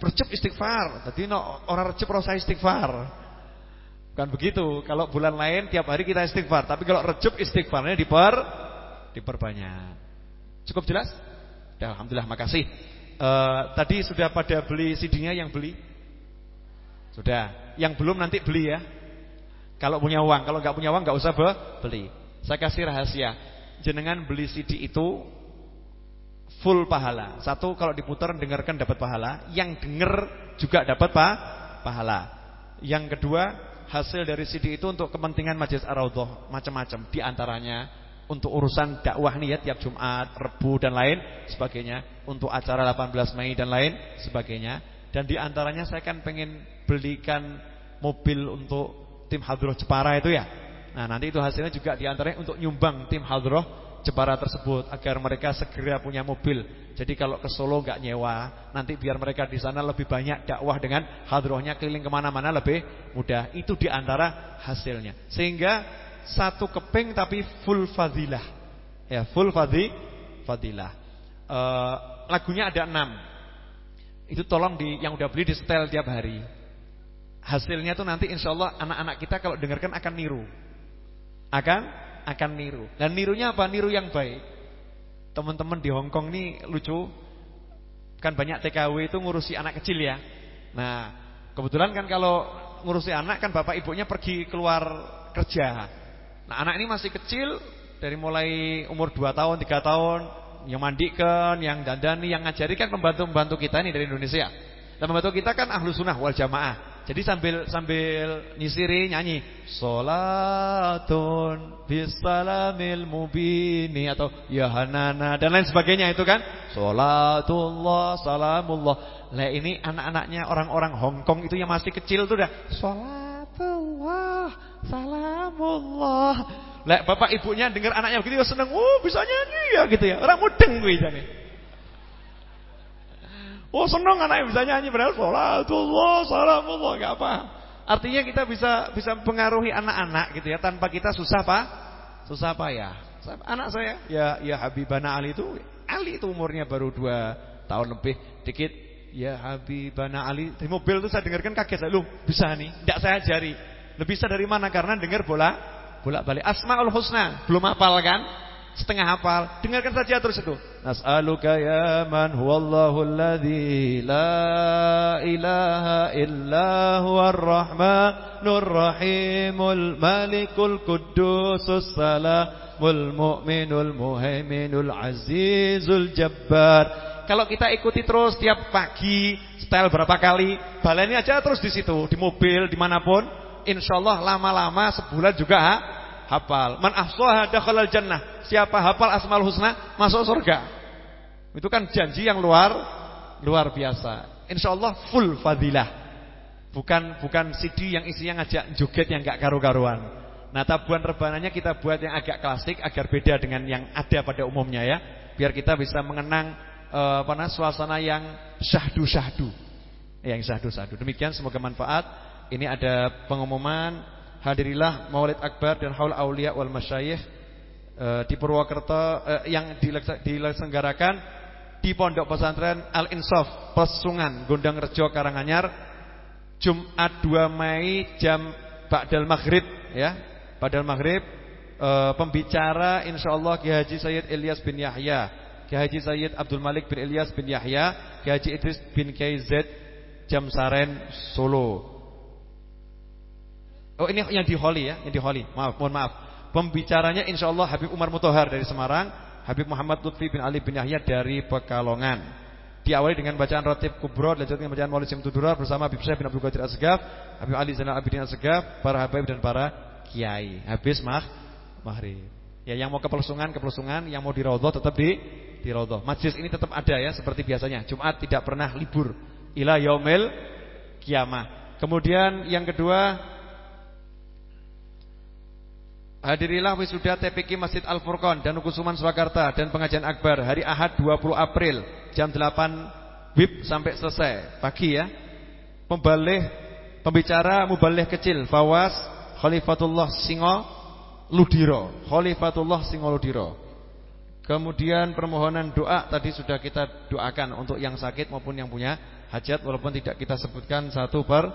Rejab istighfar. Jadi no, orang Rejab rasa istighfar. Bukan begitu. Kalau bulan lain tiap hari kita istighfar, tapi kalau Rejab istighfarnya diper diperbanyak. Cukup jelas? Ya, alhamdulillah, makasih. Uh, tadi sudah pada beli CD-nya yang beli? Sudah. Yang belum nanti beli ya. Kalau punya uang, kalau nggak punya uang nggak usah beli. Saya kasih rahasia jenengan beli CD itu full pahala. Satu kalau diputar dengarkan dapat pahala, yang denger juga dapat pa pahala. Yang kedua, hasil dari CD itu untuk kepentingan Majelis Ar-Raudhah macam-macam, di antaranya untuk urusan dakwah nih ya tiap Jumat, Rebu dan lain sebagainya, untuk acara 18 Mei dan lain sebagainya. Dan di antaranya saya kan pengen belikan mobil untuk tim Hadroh Jepara itu ya Nah nanti itu hasilnya juga di antaranya untuk nyumbang tim Hadroh Jepara tersebut agar mereka segera punya mobil. Jadi kalau ke Solo nggak nyewa, nanti biar mereka di sana lebih banyak dakwah dengan hadrohnya keliling ke mana-mana lebih mudah. Itu di antara hasilnya. Sehingga satu keping tapi full fadilah. Ya full fadi, fadilah. E, lagunya ada enam. Itu tolong di yang udah beli di setel tiap hari. Hasilnya tuh nanti insya Allah anak-anak kita kalau dengarkan akan niru akan akan niru. Dan nirunya apa? Niru yang baik. Teman-teman di Hong Kong nih lucu. Kan banyak TKW itu ngurusi anak kecil ya. Nah, kebetulan kan kalau ngurusi anak kan bapak ibunya pergi keluar kerja. Nah, anak ini masih kecil dari mulai umur 2 tahun, 3 tahun, yang mandikan, yang dandani, yang ngajari kan pembantu-pembantu kita nih dari Indonesia. Dan pembantu kita kan ahlu sunnah wal jamaah. Jadi sambil sambil nyisiri nyanyi Salatun bisalamil mubini atau ya dan lain sebagainya itu kan Salatullah salamullah. Lah ini anak-anaknya orang-orang Hong Kong itu yang masih kecil tuh dah Salatullah salamullah. Lah bapak ibunya dengar anaknya begitu ya seneng, "Oh, bisa nyanyi ya gitu ya." Orang mudeng kuwi jane. Oh senang anaknya bisa nyanyi padahal sholatullah, salamullah, enggak apa. Artinya kita bisa bisa pengaruhi anak-anak gitu ya tanpa kita susah apa? Susah apa ya? Anak saya ya ya Habibana Ali itu Ali itu umurnya baru 2 tahun lebih dikit. Ya Habibana Ali di mobil itu saya dengarkan kaget saya, "Loh, bisa nih?" Enggak saya ajari. Lebih bisa dari mana? Karena dengar bola bolak-balik Asmaul Husna, belum hafal kan? Setengah hafal. Dengarkan saja terus itu. Nas'aluka ya man huwallahu alladzi la ilaha illa huwar rahmanur rahimul malikul quddusus salamul mu'minul muhaiminul azizul jabbar. Kalau kita ikuti terus tiap pagi, style berapa kali, baleni aja terus di situ, di mobil, di mana pun, insyaallah lama-lama sebulan juga ha? Hafal. Man ahsaha dakhalal jannah. Siapa hafal Asmaul Husna masuk surga. Itu kan janji yang luar luar biasa. Insyaallah full fadilah. Bukan bukan CD yang isinya ngajak joget yang enggak karu-karuan. Nah, tabuan rebananya kita buat yang agak klasik agar beda dengan yang ada pada umumnya ya. Biar kita bisa mengenang uh, apa namanya suasana yang syahdu-syahdu. Yang syahdu-syahdu. Demikian semoga manfaat. Ini ada pengumuman Hadirilah Maulid Akbar dan Haul Aulia wal Masyayikh e, di Purwokerto e, yang diselenggarakan di Pondok Pesantren Al Insaf Pesungan Gondang Rejo Karanganyar Jumat 2 Mei jam Ba'dal Maghrib ya. Ba'dal Maghrib e, pembicara insyaallah Ki Haji Sayyid Ilyas bin Yahya, Ki Haji Sayyid Abdul Malik bin Ilyas bin Yahya, Ki Haji Idris bin KZ Jam Saren Solo. Oh ini yang di Holi ya, yang di Holi. Maaf, mohon maaf. Pembicaranya insya Allah Habib Umar Mutohar dari Semarang, Habib Muhammad Lutfi bin Ali bin Yahya dari Pekalongan. diawali dengan bacaan ratib kubro dilanjutkan dengan bacaan maulid simtudurar bersama Habib Syekh bin Abdul Qadir Asgaf, Habib Ali Zainal Abidin Asgaf, para habib dan para kiai. Habis mah maghrib. Ya yang mau ke pelusungan ke pelusungan, yang mau di raudhah tetap di di raudhah. Majlis ini tetap ada ya seperti biasanya. Jumat tidak pernah libur ila yaumil kiamah. Kemudian yang kedua Hadirilah wisuda TPQ Masjid Al-Furqan dan Kusuman Surakarta dan pengajian akbar hari Ahad 20 April jam 8 WIB sampai selesai pagi ya. Pembalih pembicara mubalih kecil Fawas Khalifatullah Singo Ludiro, Khalifatullah Singo Ludiro. Kemudian permohonan doa tadi sudah kita doakan untuk yang sakit maupun yang punya hajat walaupun tidak kita sebutkan satu per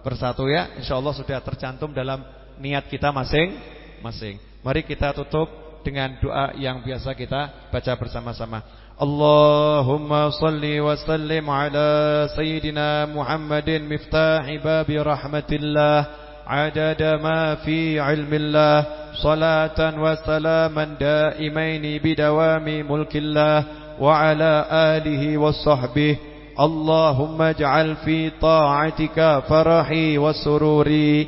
persatu ya. Insyaallah sudah tercantum dalam niat kita masing masing Mari kita tutup dengan doa yang biasa kita baca bersama-sama. Allahumma salli wa sallim ala sayyidina Muhammadin miftahi babi rahmatillah عدد ما في علم الله صلاة وسلاما دائمين بدوام ملك الله وعلى آله وصحبه اللهم اجعل في طاعتك فرحي وسروري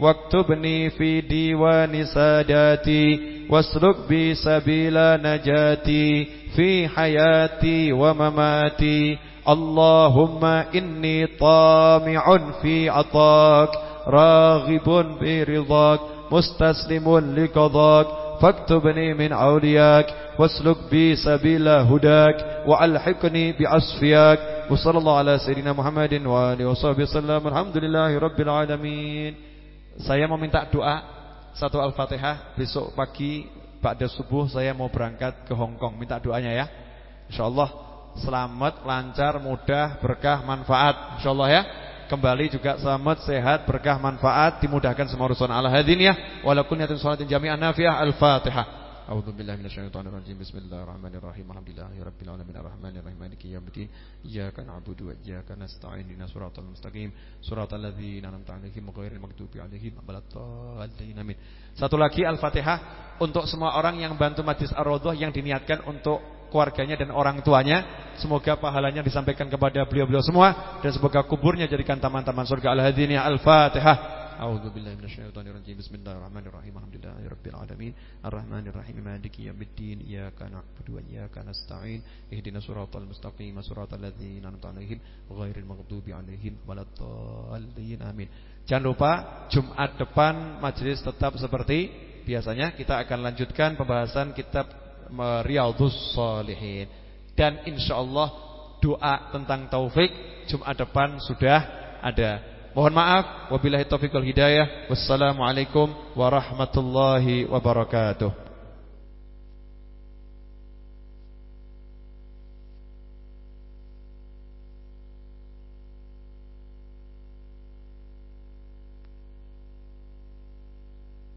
واكتبني في ديوان ساداتي واسلك بي سبيل نجاتي في حياتي ومماتي اللهم إني طامع في عطاك راغب برضاك مستسلم لقضاك فاكتبني من أولياك واسلك بي سبيل هداك وألحقني بأصفياك وصلى الله على سيدنا محمد وآله وصحبه وسلم الحمد لله رب العالمين saya mau minta doa satu Al-Fatihah besok pagi pada subuh saya mau berangkat ke Hong Kong. Minta doanya ya. Insyaallah selamat, lancar, mudah, berkah, manfaat. Insyaallah ya. Kembali juga selamat, sehat, berkah, manfaat, dimudahkan semua urusan Allah hadin ya. Walaupun yatin salatin jami'an nafiah Al-Fatihah. أعوذ بالله من الشيطان الرجيم بسم الله الرحمن الرحيم الحمد لله رب العالمين الرحمن الرحيم مالك يوم الدين إياك نعبد وإياك نستعين اهدنا الصراط المستقيم صراط الذين أنعمت عليهم غير المغضوب عليهم ولا الضالين آمين Satu lagi Al-Fatihah untuk semua orang yang bantu Majlis Ar-Raudhah yang diniatkan untuk keluarganya dan orang tuanya. Semoga pahalanya disampaikan kepada beliau-beliau semua dan semoga kuburnya jadikan taman-taman surga. Al-Hadini Al-Fatihah. A'udzu billahi minasyaitonir rajim. Bismillahirrahmanirrahim. Alhamdulillahirabbil alamin. Arrahmanirrahim. Maliki yaumiddin. Iyyaka na'budu wa iyyaka nasta'in. Ihdinas siratal mustaqim. Siratal ladzina an'amta 'alaihim ghairil maghdubi 'alaihim waladdallin. Amin. Jangan lupa Jumat depan majelis tetap seperti biasanya kita akan lanjutkan pembahasan kitab Riyadhus Shalihin dan insyaallah doa tentang taufik Jumat depan sudah ada Mohon maaf, wabillahi taufiq wal hidayah. Wassalamualaikum warahmatullahi wabarakatuh.